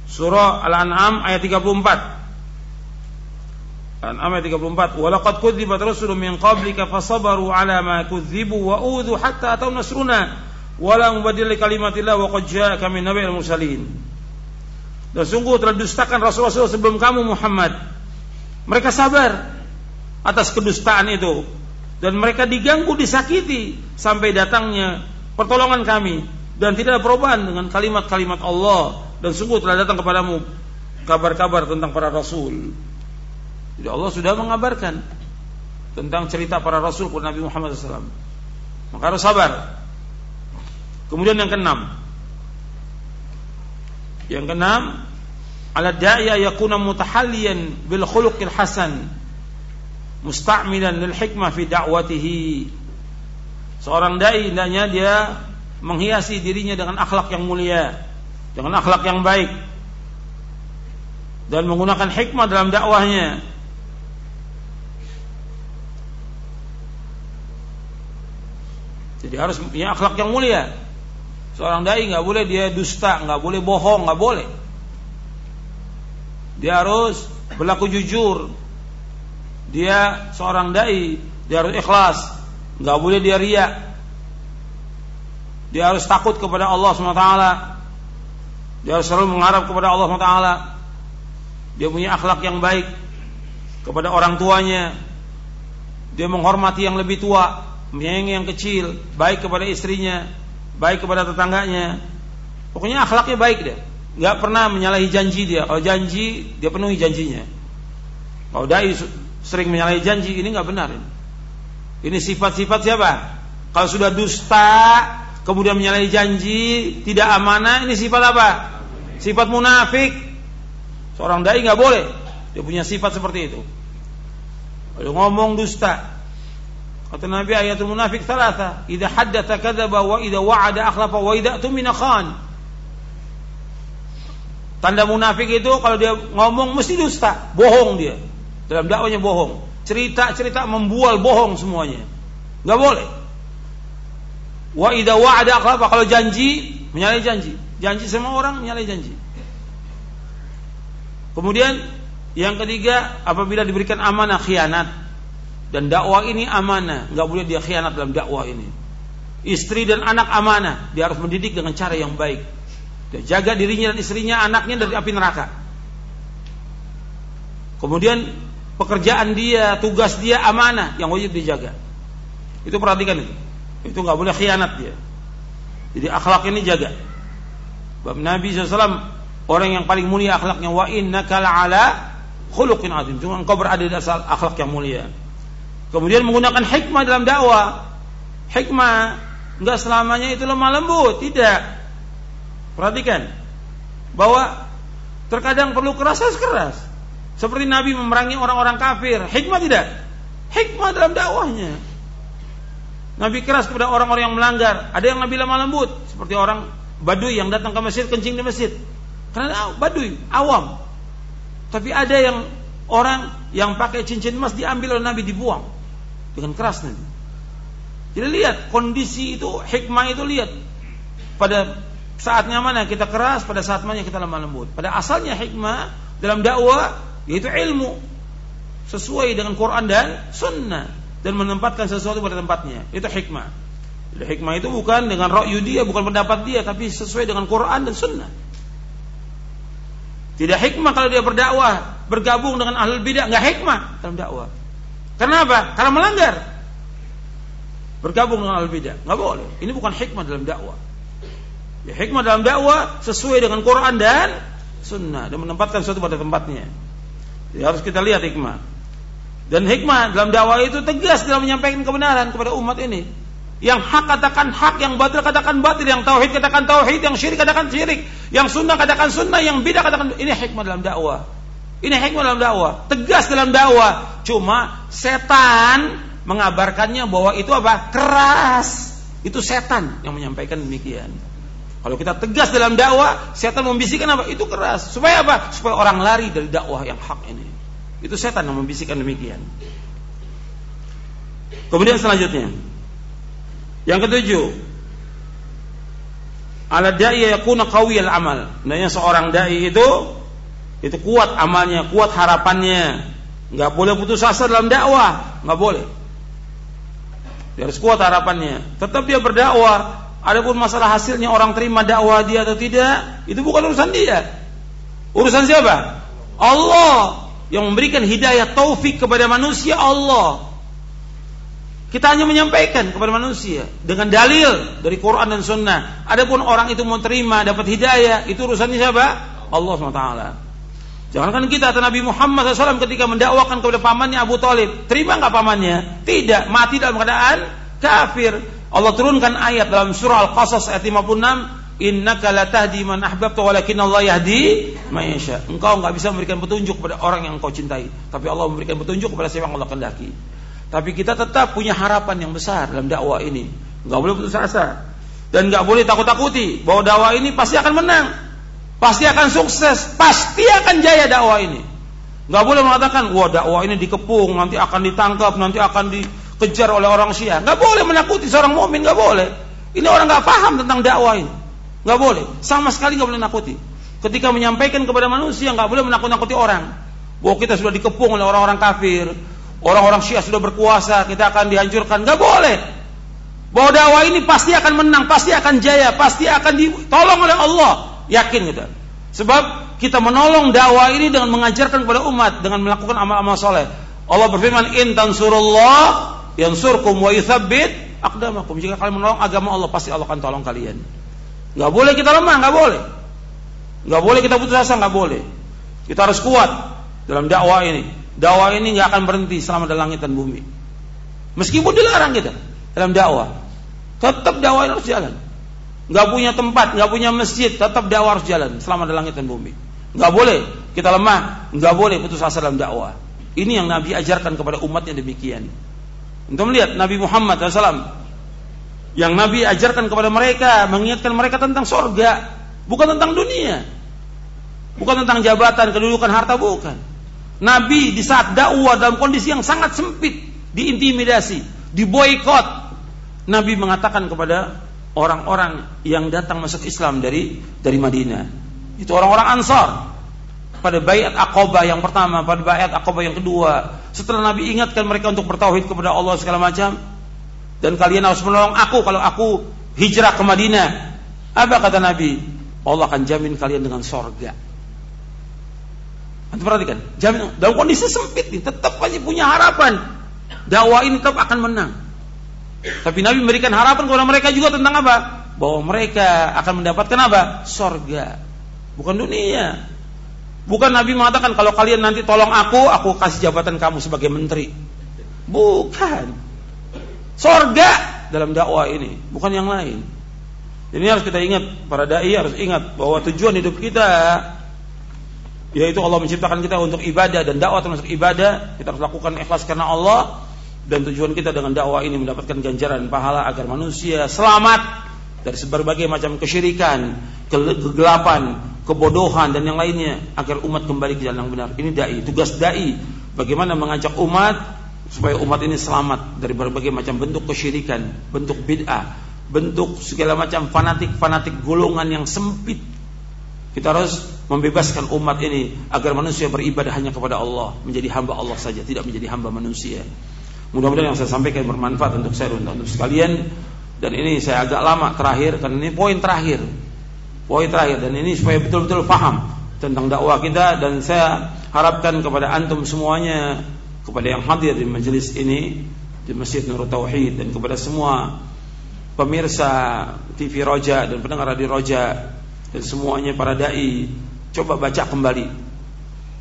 Surah Al-An'am ayat 34. Al-An'am ayat 34. Wa laqad kudzibat rusulun min qablika fasabaru ala ma kudzibu wa udhu hatta atau nasruna wa la mubaddila kalimatillah wa qad ja'aka min nabiyil mursalin. Dan sungguh telah dustakan Rasul-Rasul sebelum kamu Muhammad. Mereka sabar atas kedustaan itu dan mereka diganggu disakiti sampai datangnya pertolongan kami dan tidak ada perubahan dengan kalimat-kalimat Allah dan sungguh telah datang kepadamu kabar-kabar tentang para rasul. Jadi Allah sudah mengabarkan tentang cerita para rasul kepada Nabi Muhammad SAW. Maka harus sabar. Kemudian yang keenam. Yang keenam, ala da'ya yakuna mutahalliyan bil khuluqil hasan musta'milan lil hikmah fi da'watihi Seorang dai hendaknya dia menghiasi dirinya dengan akhlak yang mulia, dengan akhlak yang baik dan menggunakan hikmah dalam dakwahnya. Jadi harus punya akhlak yang mulia. Seorang dai nggak boleh dia dusta, nggak boleh bohong, nggak boleh. Dia harus berlaku jujur. Dia seorang dai, dia harus ikhlas, nggak boleh dia riak dia harus takut kepada Allah SWT dia harus selalu mengharap kepada Allah SWT dia punya akhlak yang baik kepada orang tuanya. Dia menghormati yang lebih tua menyayangi yang kecil baik kepada istrinya baik kepada tetangganya. Pokoknya akhlaknya baik deh nggak pernah menyalahi janji dia. Kalau janji dia penuhi janjinya. Kalau dai sering menyalahi janji ini nggak benar ini. Ini sifat-sifat siapa? Kalau sudah dusta, kemudian menyalahi janji, tidak amanah, ini sifat apa? Sifat munafik. Seorang dai nggak boleh. Dia punya sifat seperti itu. Kalau ngomong dusta. Kata Nabi ayatul munafik thalatha, idza haddatha kadzaba wa idza wa'ada akhlafa wa idza tumina khan. Tanda munafik itu kalau dia ngomong mesti dusta, bohong dia. Dalam dakwanya bohong. Cerita-cerita membual bohong semuanya. Enggak boleh. Wa idza wa'ada akhlafa kalau janji menyalahi janji. Janji sama orang menyalahi janji. Kemudian yang ketiga apabila diberikan amanah khianat dan dakwah ini amanah, nggak boleh dia khianat dalam dakwah ini. Istri dan anak amanah, dia harus mendidik dengan cara yang baik. Dia jaga dirinya dan istrinya, anaknya dari api neraka. Kemudian pekerjaan dia, tugas dia amanah yang wajib dijaga. Itu perhatikan itu. Itu nggak boleh khianat dia. Jadi akhlak ini jaga. Bab Nabi SAW orang yang paling mulia akhlaknya wa innaka la'ala khuluqin azim. Cuma engkau berada di asal akhlak yang mulia. Kemudian menggunakan hikmah dalam dakwah. Hikmah enggak selamanya itu lemah lembut, tidak. Perhatikan bahwa terkadang perlu keras keras. Seperti Nabi memerangi orang-orang kafir, hikmah tidak? Hikmah dalam dakwahnya. Nabi keras kepada orang-orang yang melanggar. Ada yang Nabi lemah lembut, seperti orang Baduy yang datang ke masjid kencing di masjid. Karena Baduy, awam. Tapi ada yang orang yang pakai cincin emas diambil oleh Nabi dibuang dengan keras nanti. Jadi lihat kondisi itu, hikmah itu lihat pada Saatnya mana kita keras, pada saat mana kita lemah lembut. Pada asalnya hikmah dalam dakwah yaitu ilmu sesuai dengan Quran dan Sunnah dan menempatkan sesuatu pada tempatnya. Itu hikmah. Jadi hikmah itu bukan dengan ra'yu dia, bukan pendapat dia, tapi sesuai dengan Quran dan Sunnah. Tidak hikmah kalau dia berdakwah, bergabung dengan ahli bidah, nggak hikmah dalam dakwah. Kenapa? Karena melanggar. Bergabung dengan ahli bidah, nggak boleh. Ini bukan hikmah dalam dakwah. Ya, hikmah dalam dakwah sesuai dengan Quran dan Sunnah dan menempatkan sesuatu pada tempatnya. Jadi harus kita lihat hikmah. Dan hikmah dalam dakwah itu tegas dalam menyampaikan kebenaran kepada umat ini. Yang hak katakan hak, yang batil katakan batil, yang tauhid katakan tauhid, yang syirik katakan syirik, yang sunnah katakan sunnah, yang bidah katakan ini hikmah dalam dakwah. Ini hikmah dalam dakwah, tegas dalam dakwah. Cuma setan mengabarkannya bahwa itu apa? Keras. Itu setan yang menyampaikan demikian. Kalau kita tegas dalam dakwah, setan membisikkan apa? Itu keras. Supaya apa? Supaya orang lari dari dakwah yang hak ini. Itu setan yang membisikkan demikian. Kemudian selanjutnya, yang ketujuh, ala dai yakuna qawiyal amal. Nah, seorang dai itu itu kuat amalnya, kuat harapannya. Enggak boleh putus asa dalam dakwah, enggak boleh. Dia harus kuat harapannya. Tetap dia berdakwah, Adapun masalah hasilnya orang terima dakwah dia atau tidak, itu bukan urusan dia. Urusan siapa? Allah yang memberikan hidayah taufik kepada manusia Allah. Kita hanya menyampaikan kepada manusia dengan dalil dari Quran dan Sunnah. Adapun orang itu mau terima dapat hidayah, itu urusannya siapa? Allah SWT. Jangankan kita atau Nabi Muhammad SAW ketika mendakwakan kepada pamannya Abu Talib, terima nggak pamannya? Tidak, mati dalam keadaan kafir. Allah turunkan ayat dalam surah Al-Qasas ayat 56, "Innaka latahdi man ahbabta walakin Allah yahdi man yasha." Engkau enggak bisa memberikan petunjuk kepada orang yang engkau cintai, tapi Allah memberikan petunjuk kepada siapa yang Allah kehendaki. Tapi kita tetap punya harapan yang besar dalam dakwah ini. Enggak boleh putus asa dan enggak boleh takut-takuti bahwa dakwah ini pasti akan menang. Pasti akan sukses, pasti akan jaya dakwah ini. Enggak boleh mengatakan, "Wah, dakwah ini dikepung, nanti akan ditangkap, nanti akan di kejar oleh orang Syiah. Nggak boleh menakuti seorang mukmin, nggak boleh. Ini orang nggak paham tentang dakwah ini. Nggak boleh. Sama sekali nggak boleh nakuti. Ketika menyampaikan kepada manusia nggak boleh menakut-nakuti orang. Bahwa kita sudah dikepung oleh orang-orang kafir, orang-orang Syiah sudah berkuasa, kita akan dihancurkan. Nggak boleh. Bahwa dakwah ini pasti akan menang, pasti akan jaya, pasti akan ditolong oleh Allah. Yakin kita. Sebab kita menolong dakwah ini dengan mengajarkan kepada umat dengan melakukan amal-amal soleh. Allah berfirman, "In tansurullah yang surkum wa yuthabbit aqdamakum. Jika kalian menolong agama Allah, pasti Allah akan tolong kalian. Gak boleh kita lemah, gak boleh. Gak boleh kita putus asa, gak boleh. Kita harus kuat dalam dakwah ini. Dakwah ini gak akan berhenti selama ada langit dan bumi. Meskipun dilarang kita dalam dakwah, tetap dakwah harus jalan. Gak punya tempat, gak punya masjid, tetap dakwah harus jalan selama ada langit dan bumi. Gak boleh kita lemah, gak boleh putus asa dalam dakwah. Ini yang Nabi ajarkan kepada umatnya demikian. Untuk melihat Nabi Muhammad SAW yang Nabi ajarkan kepada mereka, mengingatkan mereka tentang sorga, bukan tentang dunia, bukan tentang jabatan, kedudukan, harta, bukan. Nabi di saat dakwah dalam kondisi yang sangat sempit, diintimidasi, diboykot, Nabi mengatakan kepada orang-orang yang datang masuk Islam dari dari Madinah, itu orang-orang Ansar, pada bayat Aqabah yang pertama, pada bayat Aqabah yang kedua. Setelah Nabi ingatkan mereka untuk bertauhid kepada Allah segala macam, dan kalian harus menolong aku kalau aku hijrah ke Madinah. Apa kata Nabi? Allah akan jamin kalian dengan sorga. Anda perhatikan, jamin dalam kondisi sempit ini tetap masih punya harapan. Dakwah ini tetap akan menang. Tapi Nabi memberikan harapan kepada mereka juga tentang apa? Bahwa mereka akan mendapatkan apa? Sorga. Bukan dunia. Bukan Nabi mengatakan kalau kalian nanti tolong aku, aku kasih jabatan kamu sebagai menteri. Bukan. Sorga dalam dakwah ini, bukan yang lain. Jadi harus kita ingat, para dai harus ingat bahwa tujuan hidup kita yaitu Allah menciptakan kita untuk ibadah dan dakwah termasuk ibadah. Kita harus lakukan ikhlas karena Allah dan tujuan kita dengan dakwah ini mendapatkan ganjaran pahala agar manusia selamat dari berbagai macam kesyirikan, kegelapan, kebodohan dan yang lainnya agar umat kembali ke jalan yang benar. Ini dai, tugas dai bagaimana mengajak umat supaya umat ini selamat dari berbagai macam bentuk kesyirikan, bentuk bid'ah, bentuk segala macam fanatik-fanatik golongan yang sempit. Kita harus membebaskan umat ini agar manusia beribadah hanya kepada Allah, menjadi hamba Allah saja, tidak menjadi hamba manusia. Mudah-mudahan yang saya sampaikan bermanfaat untuk saya dan untuk sekalian dan ini saya agak lama terakhir karena ini poin terakhir. Poin terakhir dan ini supaya betul-betul paham tentang dakwah kita dan saya harapkan kepada antum semuanya kepada yang hadir di majelis ini di Masjid Nurul Tauhid dan kepada semua pemirsa TV Roja dan pendengar radio Roja dan semuanya para dai coba baca kembali.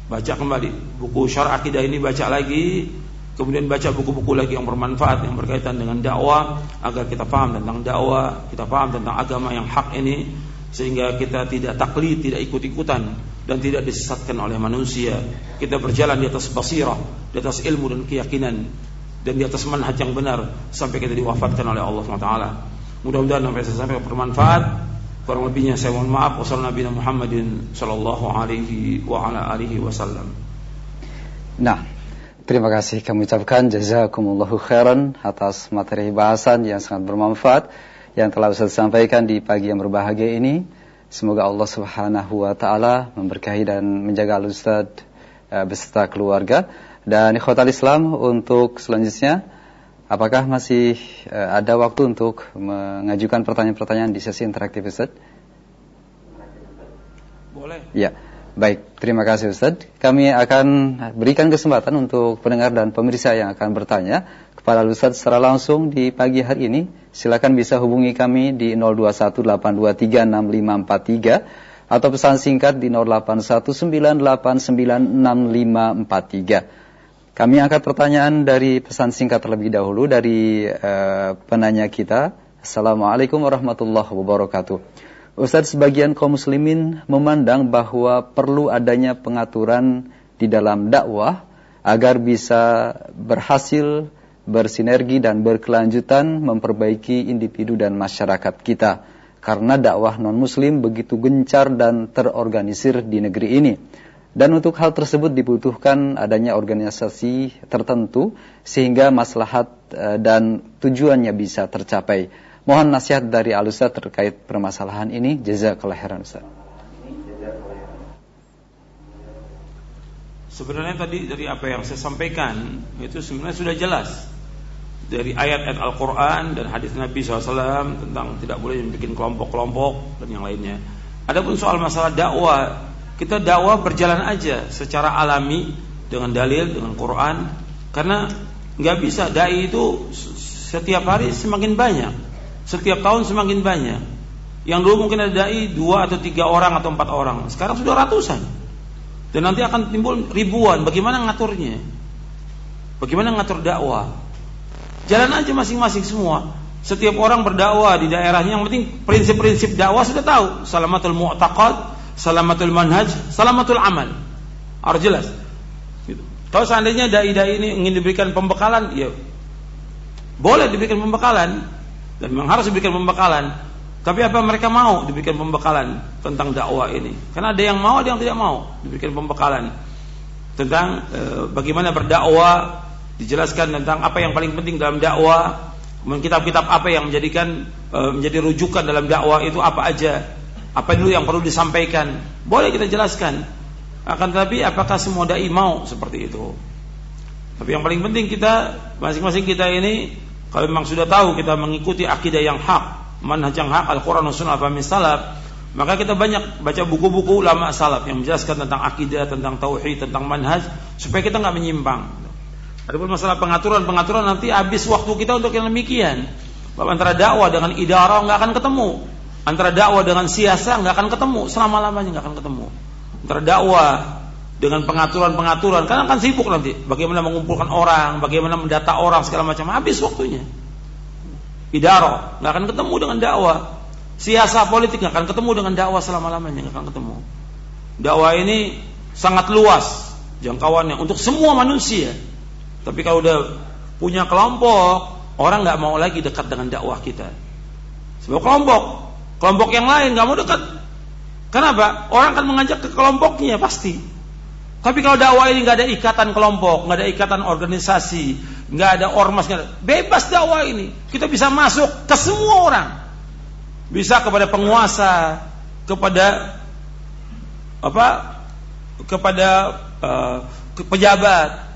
Baca kembali. Buku syarah akidah ini baca lagi kemudian baca buku-buku lagi yang bermanfaat yang berkaitan dengan dakwah agar kita paham tentang dakwah, kita paham tentang agama yang hak ini sehingga kita tidak taklid, tidak ikut-ikutan dan tidak disesatkan oleh manusia. Kita berjalan di atas basirah, di atas ilmu dan keyakinan dan di atas manhaj yang benar sampai kita diwafatkan oleh Allah SWT. Mudah-mudahan sampai saya sampai bermanfaat. Kurang lebihnya saya mohon maaf. Wassalamualaikum Muhammadin sallallahu alaihi wa ala alihi wasallam. Nah, Terima kasih kami ucapkan jazakumullahu khairan atas materi bahasan yang sangat bermanfaat yang telah Ustaz sampaikan di pagi yang berbahagia ini. Semoga Allah Subhanahu wa taala memberkahi dan menjaga Ustaz uh, beserta keluarga. Dan ikhwatal Islam untuk selanjutnya apakah masih uh, ada waktu untuk mengajukan pertanyaan-pertanyaan di sesi interaktif Ustaz? Boleh. Ya. Baik, terima kasih Ustaz. Kami akan berikan kesempatan untuk pendengar dan pemirsa yang akan bertanya kepada Ustaz secara langsung di pagi hari ini. Silakan bisa hubungi kami di 0218236543 atau pesan singkat di 0819896543. Kami angkat pertanyaan dari pesan singkat terlebih dahulu dari uh, penanya kita. Assalamualaikum warahmatullahi wabarakatuh. Ustadz sebagian kaum muslimin memandang bahwa perlu adanya pengaturan di dalam dakwah agar bisa berhasil bersinergi dan berkelanjutan memperbaiki individu dan masyarakat kita. Karena dakwah non muslim begitu gencar dan terorganisir di negeri ini. Dan untuk hal tersebut dibutuhkan adanya organisasi tertentu sehingga maslahat eh, dan tujuannya bisa tercapai Mohon nasihat dari Al terkait permasalahan ini. Jazakallah khairan Ustaz. Sebenarnya tadi dari apa yang saya sampaikan itu sebenarnya sudah jelas dari ayat-ayat Al-Quran dan hadis Nabi SAW tentang tidak boleh bikin kelompok-kelompok dan yang lainnya. Adapun soal masalah dakwah, kita dakwah berjalan aja secara alami dengan dalil, dengan Quran, karena nggak bisa dai itu setiap hari semakin banyak. Setiap tahun semakin banyak. Yang dulu mungkin ada dai dua atau tiga orang atau empat orang, sekarang sudah ratusan. Dan nanti akan timbul ribuan. Bagaimana ngaturnya? Bagaimana ngatur dakwah? Jalan aja masing-masing semua. Setiap orang berdakwah di daerahnya. Yang penting prinsip-prinsip dakwah sudah tahu. Salamatul mu'taqad, salamatul manhaj, salamatul amal. Harus jelas. Gitu. Kalau seandainya dai-dai ini ingin diberikan pembekalan, ya boleh diberikan pembekalan dan memang harus diberikan pembekalan. Tapi apa mereka mau diberikan pembekalan tentang dakwah ini? Karena ada yang mau, ada yang tidak mau diberikan pembekalan tentang e, bagaimana berdakwah, dijelaskan tentang apa yang paling penting dalam dakwah, kemudian kitab-kitab apa yang menjadikan e, menjadi rujukan dalam dakwah itu apa aja, apa dulu yang perlu disampaikan. Boleh kita jelaskan. Akan tetapi apakah semua dai mau seperti itu? Tapi yang paling penting kita masing-masing kita ini kalau memang sudah tahu kita mengikuti akidah yang hak, manhaj yang hak Al-Quran Sunnah Fahmi Salaf maka kita banyak baca buku-buku ulama salaf yang menjelaskan tentang akidah, tentang tauhid, tentang manhaj supaya kita nggak menyimpang. Adapun masalah pengaturan-pengaturan nanti habis waktu kita untuk yang demikian. Bahwa antara dakwah dengan idarah nggak akan ketemu. Antara dakwah dengan siasa nggak akan ketemu. Selama-lamanya nggak akan ketemu. Antara dakwah dengan pengaturan-pengaturan. Karena akan sibuk nanti. Bagaimana mengumpulkan orang, bagaimana mendata orang segala macam. Habis waktunya. Idaro. Nggak akan ketemu dengan dakwah. Siasa politik nggak akan ketemu dengan dakwah selama lamanya nggak akan ketemu. Dakwah ini sangat luas jangkauannya untuk semua manusia. Tapi kalau udah punya kelompok orang nggak mau lagi dekat dengan dakwah kita. Sebab kelompok. Kelompok yang lain nggak mau dekat. Kenapa? Orang akan mengajak ke kelompoknya pasti tapi kalau dakwah ini nggak ada ikatan kelompok, nggak ada ikatan organisasi, nggak ada ormas, gak ada. bebas dakwah ini. Kita bisa masuk ke semua orang, bisa kepada penguasa, kepada apa, kepada uh, pejabat,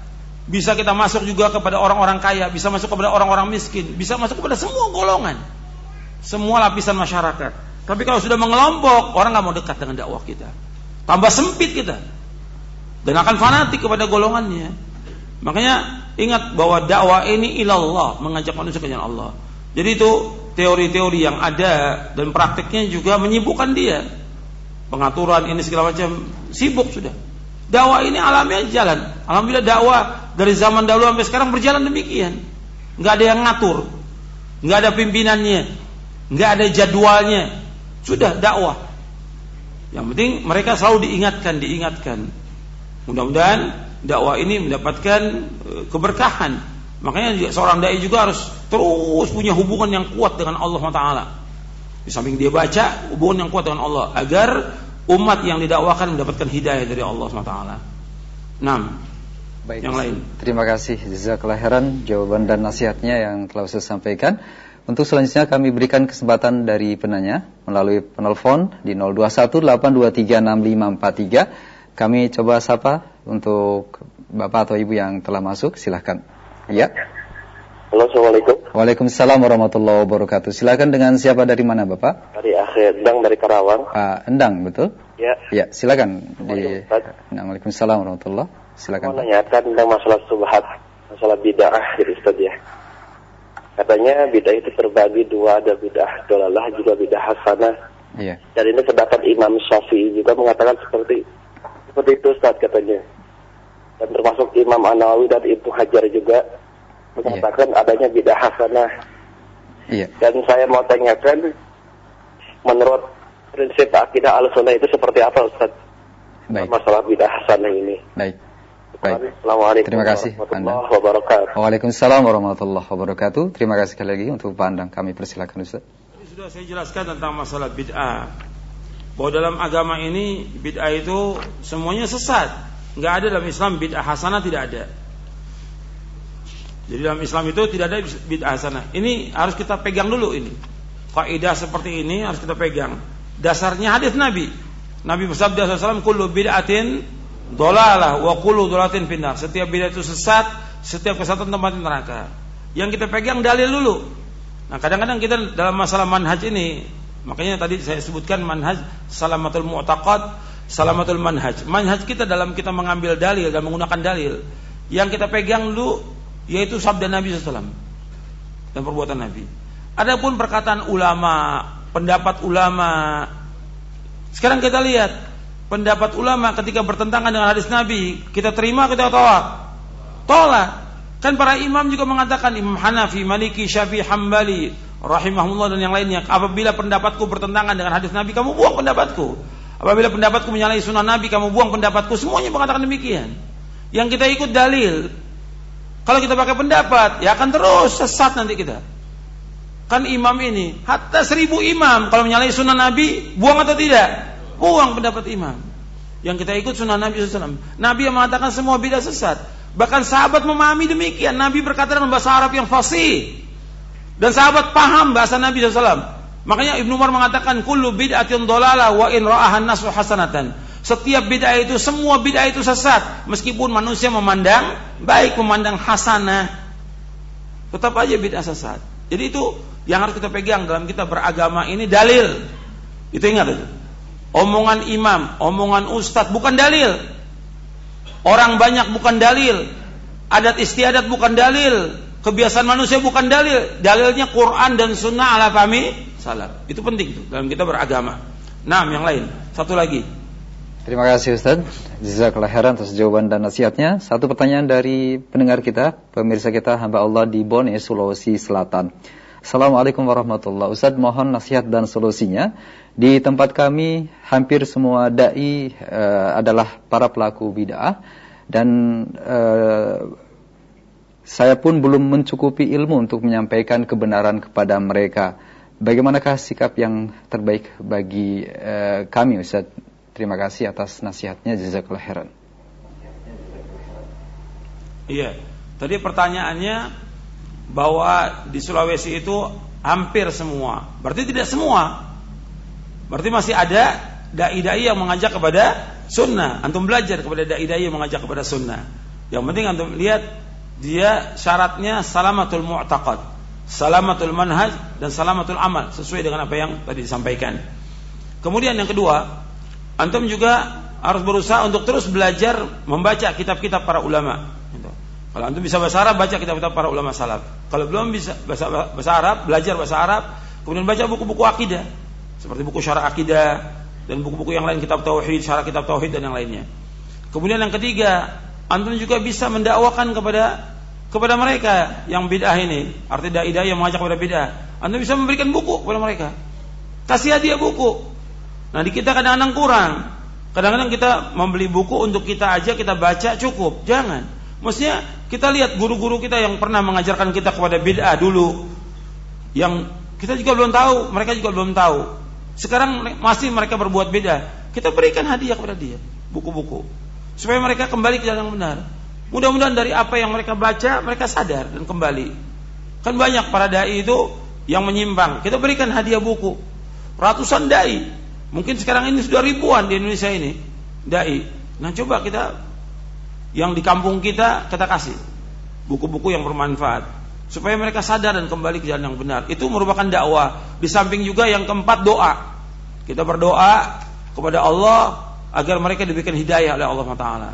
bisa kita masuk juga kepada orang-orang kaya, bisa masuk kepada orang-orang miskin, bisa masuk kepada semua golongan, semua lapisan masyarakat. Tapi kalau sudah mengelompok, orang nggak mau dekat dengan dakwah kita, tambah sempit kita dan akan fanatik kepada golongannya. Makanya ingat bahwa dakwah ini ilallah, mengajak manusia ke jalan Allah. Jadi itu teori-teori yang ada dan praktiknya juga menyibukkan dia. Pengaturan ini segala macam sibuk sudah. Dakwah ini alamiah jalan. Alhamdulillah dakwah dari zaman dahulu sampai sekarang berjalan demikian. Nggak ada yang ngatur, nggak ada pimpinannya, nggak ada jadwalnya. Sudah dakwah. Yang penting mereka selalu diingatkan, diingatkan. Mudah-mudahan dakwah ini mendapatkan e, keberkahan. Makanya seorang dai juga harus terus punya hubungan yang kuat dengan Allah Taala. Di samping dia baca hubungan yang kuat dengan Allah agar umat yang didakwakan mendapatkan hidayah dari Allah Taala. Enam. Baik, yang lain. Terima kasih jazakallah khairan jawaban dan nasihatnya yang telah saya sampaikan. Untuk selanjutnya kami berikan kesempatan dari penanya melalui penelpon di 0218236543 kami coba sapa untuk Bapak atau Ibu yang telah masuk, silahkan. Ya. Halo, Assalamualaikum. Waalaikumsalam warahmatullahi wabarakatuh. Silahkan dengan siapa dari mana Bapak? Dari Akhir Endang dari Karawang. Pak Endang, betul? Ya. Ya, silakan. Di... Waalaikumsalam warahmatullahi Silakan. Mau nanyakan tentang masalah subhat, masalah bid'ah gitu Ustaz ya. Katanya bid'ah itu terbagi dua, ada bid'ah dolalah juga bid'ah hasanah. Iya. Dan ini terdapat Imam Syafi'i juga mengatakan seperti seperti itu Ustaz katanya. Dan termasuk Imam An-Nawawi dan Ibnu Hajar juga mengatakan yeah. adanya bidah hasanah. Yeah. Dan saya mau tanyakan menurut prinsip akidah al-sunnah itu seperti apa Ustaz? Baik. Masalah bidah hasanah ini. Baik. Baik. Assalamualaikum Terima kasih warahmatullahi wabarakatuh. Waalaikumsalam warahmatullahi wabarakatuh. Terima kasih sekali lagi untuk pandang kami persilakan Ustaz. Sudah saya jelaskan tentang masalah bid'ah bahwa dalam agama ini bid'ah itu semuanya sesat. Nggak ada dalam Islam bid'ah hasanah tidak ada. Jadi dalam Islam itu tidak ada bid'ah hasanah. Ini harus kita pegang dulu ini. Kaidah seperti ini harus kita pegang. Dasarnya hadis Nabi. Nabi bersabda SAW, "Kullu bid'atin dolalah wa kullu dolatin finnar." Setiap bid'ah itu sesat, setiap kesatuan tempat neraka. Yang kita pegang dalil dulu. Nah, kadang-kadang kita dalam masalah manhaj ini Makanya tadi saya sebutkan manhaj salamatul mu'taqad, salamatul manhaj. Manhaj kita dalam kita mengambil dalil dan menggunakan dalil yang kita pegang dulu yaitu sabda Nabi SAW dan perbuatan Nabi. Adapun perkataan ulama, pendapat ulama, sekarang kita lihat pendapat ulama ketika bertentangan dengan hadis Nabi, kita terima kita tolak. Tolak. Kan para imam juga mengatakan Imam Hanafi, Maliki, Syafi'i, Hambali, rahimahullah dan yang lainnya apabila pendapatku bertentangan dengan hadis Nabi kamu buang pendapatku apabila pendapatku menyalahi sunnah Nabi kamu buang pendapatku semuanya mengatakan demikian Yang kita ikut dalil. Kalau kita pakai pendapat, ya akan terus sesat nanti kita. Kan imam ini, hatta seribu imam kalau menyalahi sunnah Nabi, buang atau tidak? Buang pendapat imam. Yang kita ikut sunnah Nabi SAW. Nabi yang mengatakan semua bid'ah sesat. Bahkan sahabat memahami demikian. Nabi berkata dengan bahasa Arab yang fasih. Dan sahabat paham bahasa Nabi SAW. Makanya Ibnu Umar mengatakan kullu bid'atin dolala wa in ra'ahan nasu hasanatan. Setiap bid'ah itu semua bid'ah itu sesat meskipun manusia memandang baik memandang hasanah tetap aja bid'ah sesat. Jadi itu yang harus kita pegang dalam kita beragama ini dalil. Itu ingat itu. Omongan imam, omongan ustadz bukan dalil. Orang banyak bukan dalil. Adat istiadat bukan dalil. Kebiasaan manusia bukan dalil. Dalilnya Quran dan sunnah ala fahmi salat. Itu penting itu dalam kita beragama. Nah, yang lain. Satu lagi. Terima kasih Ustaz. Jazakallah khairan atas jawaban dan nasihatnya. Satu pertanyaan dari pendengar kita, pemirsa kita hamba Allah di Bone, Sulawesi Selatan. Assalamualaikum warahmatullahi Ustaz mohon nasihat dan solusinya. Di tempat kami hampir semua dai uh, adalah para pelaku bid'ah dan uh, saya pun belum mencukupi ilmu untuk menyampaikan kebenaran kepada mereka. Bagaimanakah sikap yang terbaik bagi uh, kami Ustaz? Terima kasih atas nasihatnya jazakallahu khairan. Iya. Tadi pertanyaannya bahwa di Sulawesi itu hampir semua. Berarti tidak semua. Berarti masih ada dai-dai yang mengajak kepada sunnah. Antum belajar kepada dai-dai yang mengajak kepada sunnah. Yang penting antum lihat dia syaratnya salamatul mu'taqad, salamatul manhaj dan salamatul amal sesuai dengan apa yang tadi disampaikan. Kemudian yang kedua, antum juga harus berusaha untuk terus belajar membaca kitab-kitab para ulama. Kalau antum bisa bahasa Arab, baca kitab-kitab para ulama salaf. Kalau belum bisa bahasa, bahasa Arab, belajar bahasa Arab, kemudian baca buku-buku akidah, seperti buku syarah akidah dan buku-buku yang lain kitab tauhid, syarah kitab tauhid dan yang lainnya. Kemudian yang ketiga, antum juga bisa mendakwakan kepada kepada mereka yang bid'ah ini, arti dai yang mengajak kepada bid'ah. Antum bisa memberikan buku kepada mereka. Kasih hadiah buku. Nah, di kita kadang-kadang kurang. Kadang-kadang kita membeli buku untuk kita aja kita baca cukup. Jangan. Maksudnya kita lihat guru-guru kita yang pernah mengajarkan kita kepada bid'ah dulu yang kita juga belum tahu, mereka juga belum tahu. Sekarang masih mereka berbuat beda. Kita berikan hadiah kepada dia, buku-buku. Supaya mereka kembali ke jalan yang benar. Mudah-mudahan dari apa yang mereka baca, mereka sadar dan kembali. Kan banyak para dai itu yang menyimpang. Kita berikan hadiah buku. Ratusan dai. Mungkin sekarang ini sudah ribuan di Indonesia ini. Dai. Nah coba kita yang di kampung kita kita kasih buku-buku yang bermanfaat supaya mereka sadar dan kembali ke jalan yang benar. Itu merupakan dakwah. Di samping juga yang keempat doa. Kita berdoa kepada Allah agar mereka diberikan hidayah oleh Allah Taala.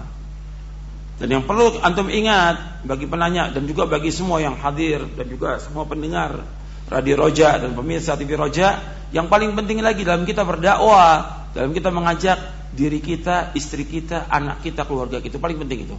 Dan yang perlu antum ingat bagi penanya dan juga bagi semua yang hadir dan juga semua pendengar Radio Roja dan pemirsa TV Roja, yang paling penting lagi dalam kita berdakwah, dalam kita mengajak diri kita, istri kita, anak kita, keluarga kita. Paling penting itu.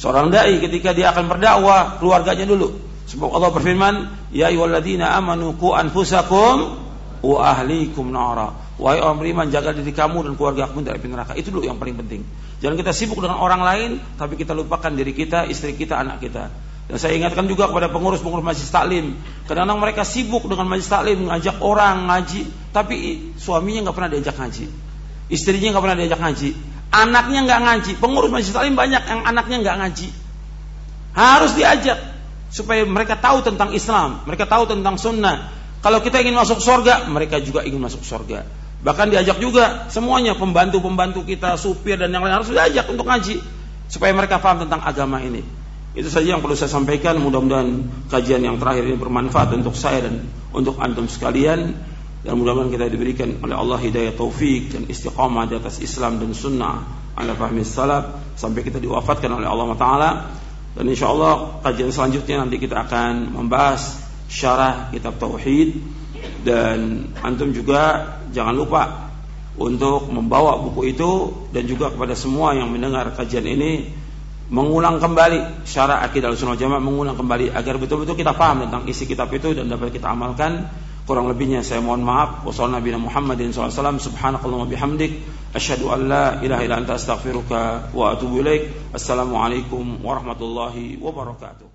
Seorang dai ketika dia akan berdakwah, keluarganya dulu. Sebab Allah berfirman, "Ya ayyuhalladzina amanu qu anfusakum wa ahlikum nara." Wahai orang beriman, jaga diri kamu dan keluarga kamu dari api neraka. Itu dulu yang paling penting. Jangan kita sibuk dengan orang lain, tapi kita lupakan diri kita, istri kita, anak kita. Dan saya ingatkan juga kepada pengurus-pengurus majlis taklim. Kadang-kadang mereka sibuk dengan majlis taklim, mengajak orang ngaji, tapi suaminya nggak pernah diajak ngaji. Istrinya nggak pernah diajak ngaji. Anaknya nggak ngaji. Pengurus majlis taklim banyak yang anaknya nggak ngaji. Harus diajak supaya mereka tahu tentang Islam, mereka tahu tentang sunnah. Kalau kita ingin masuk surga, mereka juga ingin masuk surga. Bahkan diajak juga semuanya pembantu-pembantu kita, supir dan yang lain harus diajak untuk ngaji supaya mereka paham tentang agama ini. Itu saja yang perlu saya sampaikan. Mudah-mudahan kajian yang terakhir ini bermanfaat untuk saya dan untuk antum sekalian. Dan mudah-mudahan kita diberikan oleh Allah hidayah taufik dan istiqamah di atas Islam dan sunnah. Ala fahmi salaf. Sampai kita diwafatkan oleh Allah Taala. Dan insya Allah kajian selanjutnya nanti kita akan membahas syarah kitab tauhid dan antum juga jangan lupa untuk membawa buku itu dan juga kepada semua yang mendengar kajian ini mengulang kembali syarah akidah sunnah jamaah mengulang kembali agar betul-betul kita paham tentang isi kitab itu dan dapat kita amalkan Kurang lebihnya saya mohon maaf. Wassalamualaikum Muhammadin bihamdik. Asyhadu an la wa atubu ilaik. Assalamualaikum warahmatullahi wabarakatuh.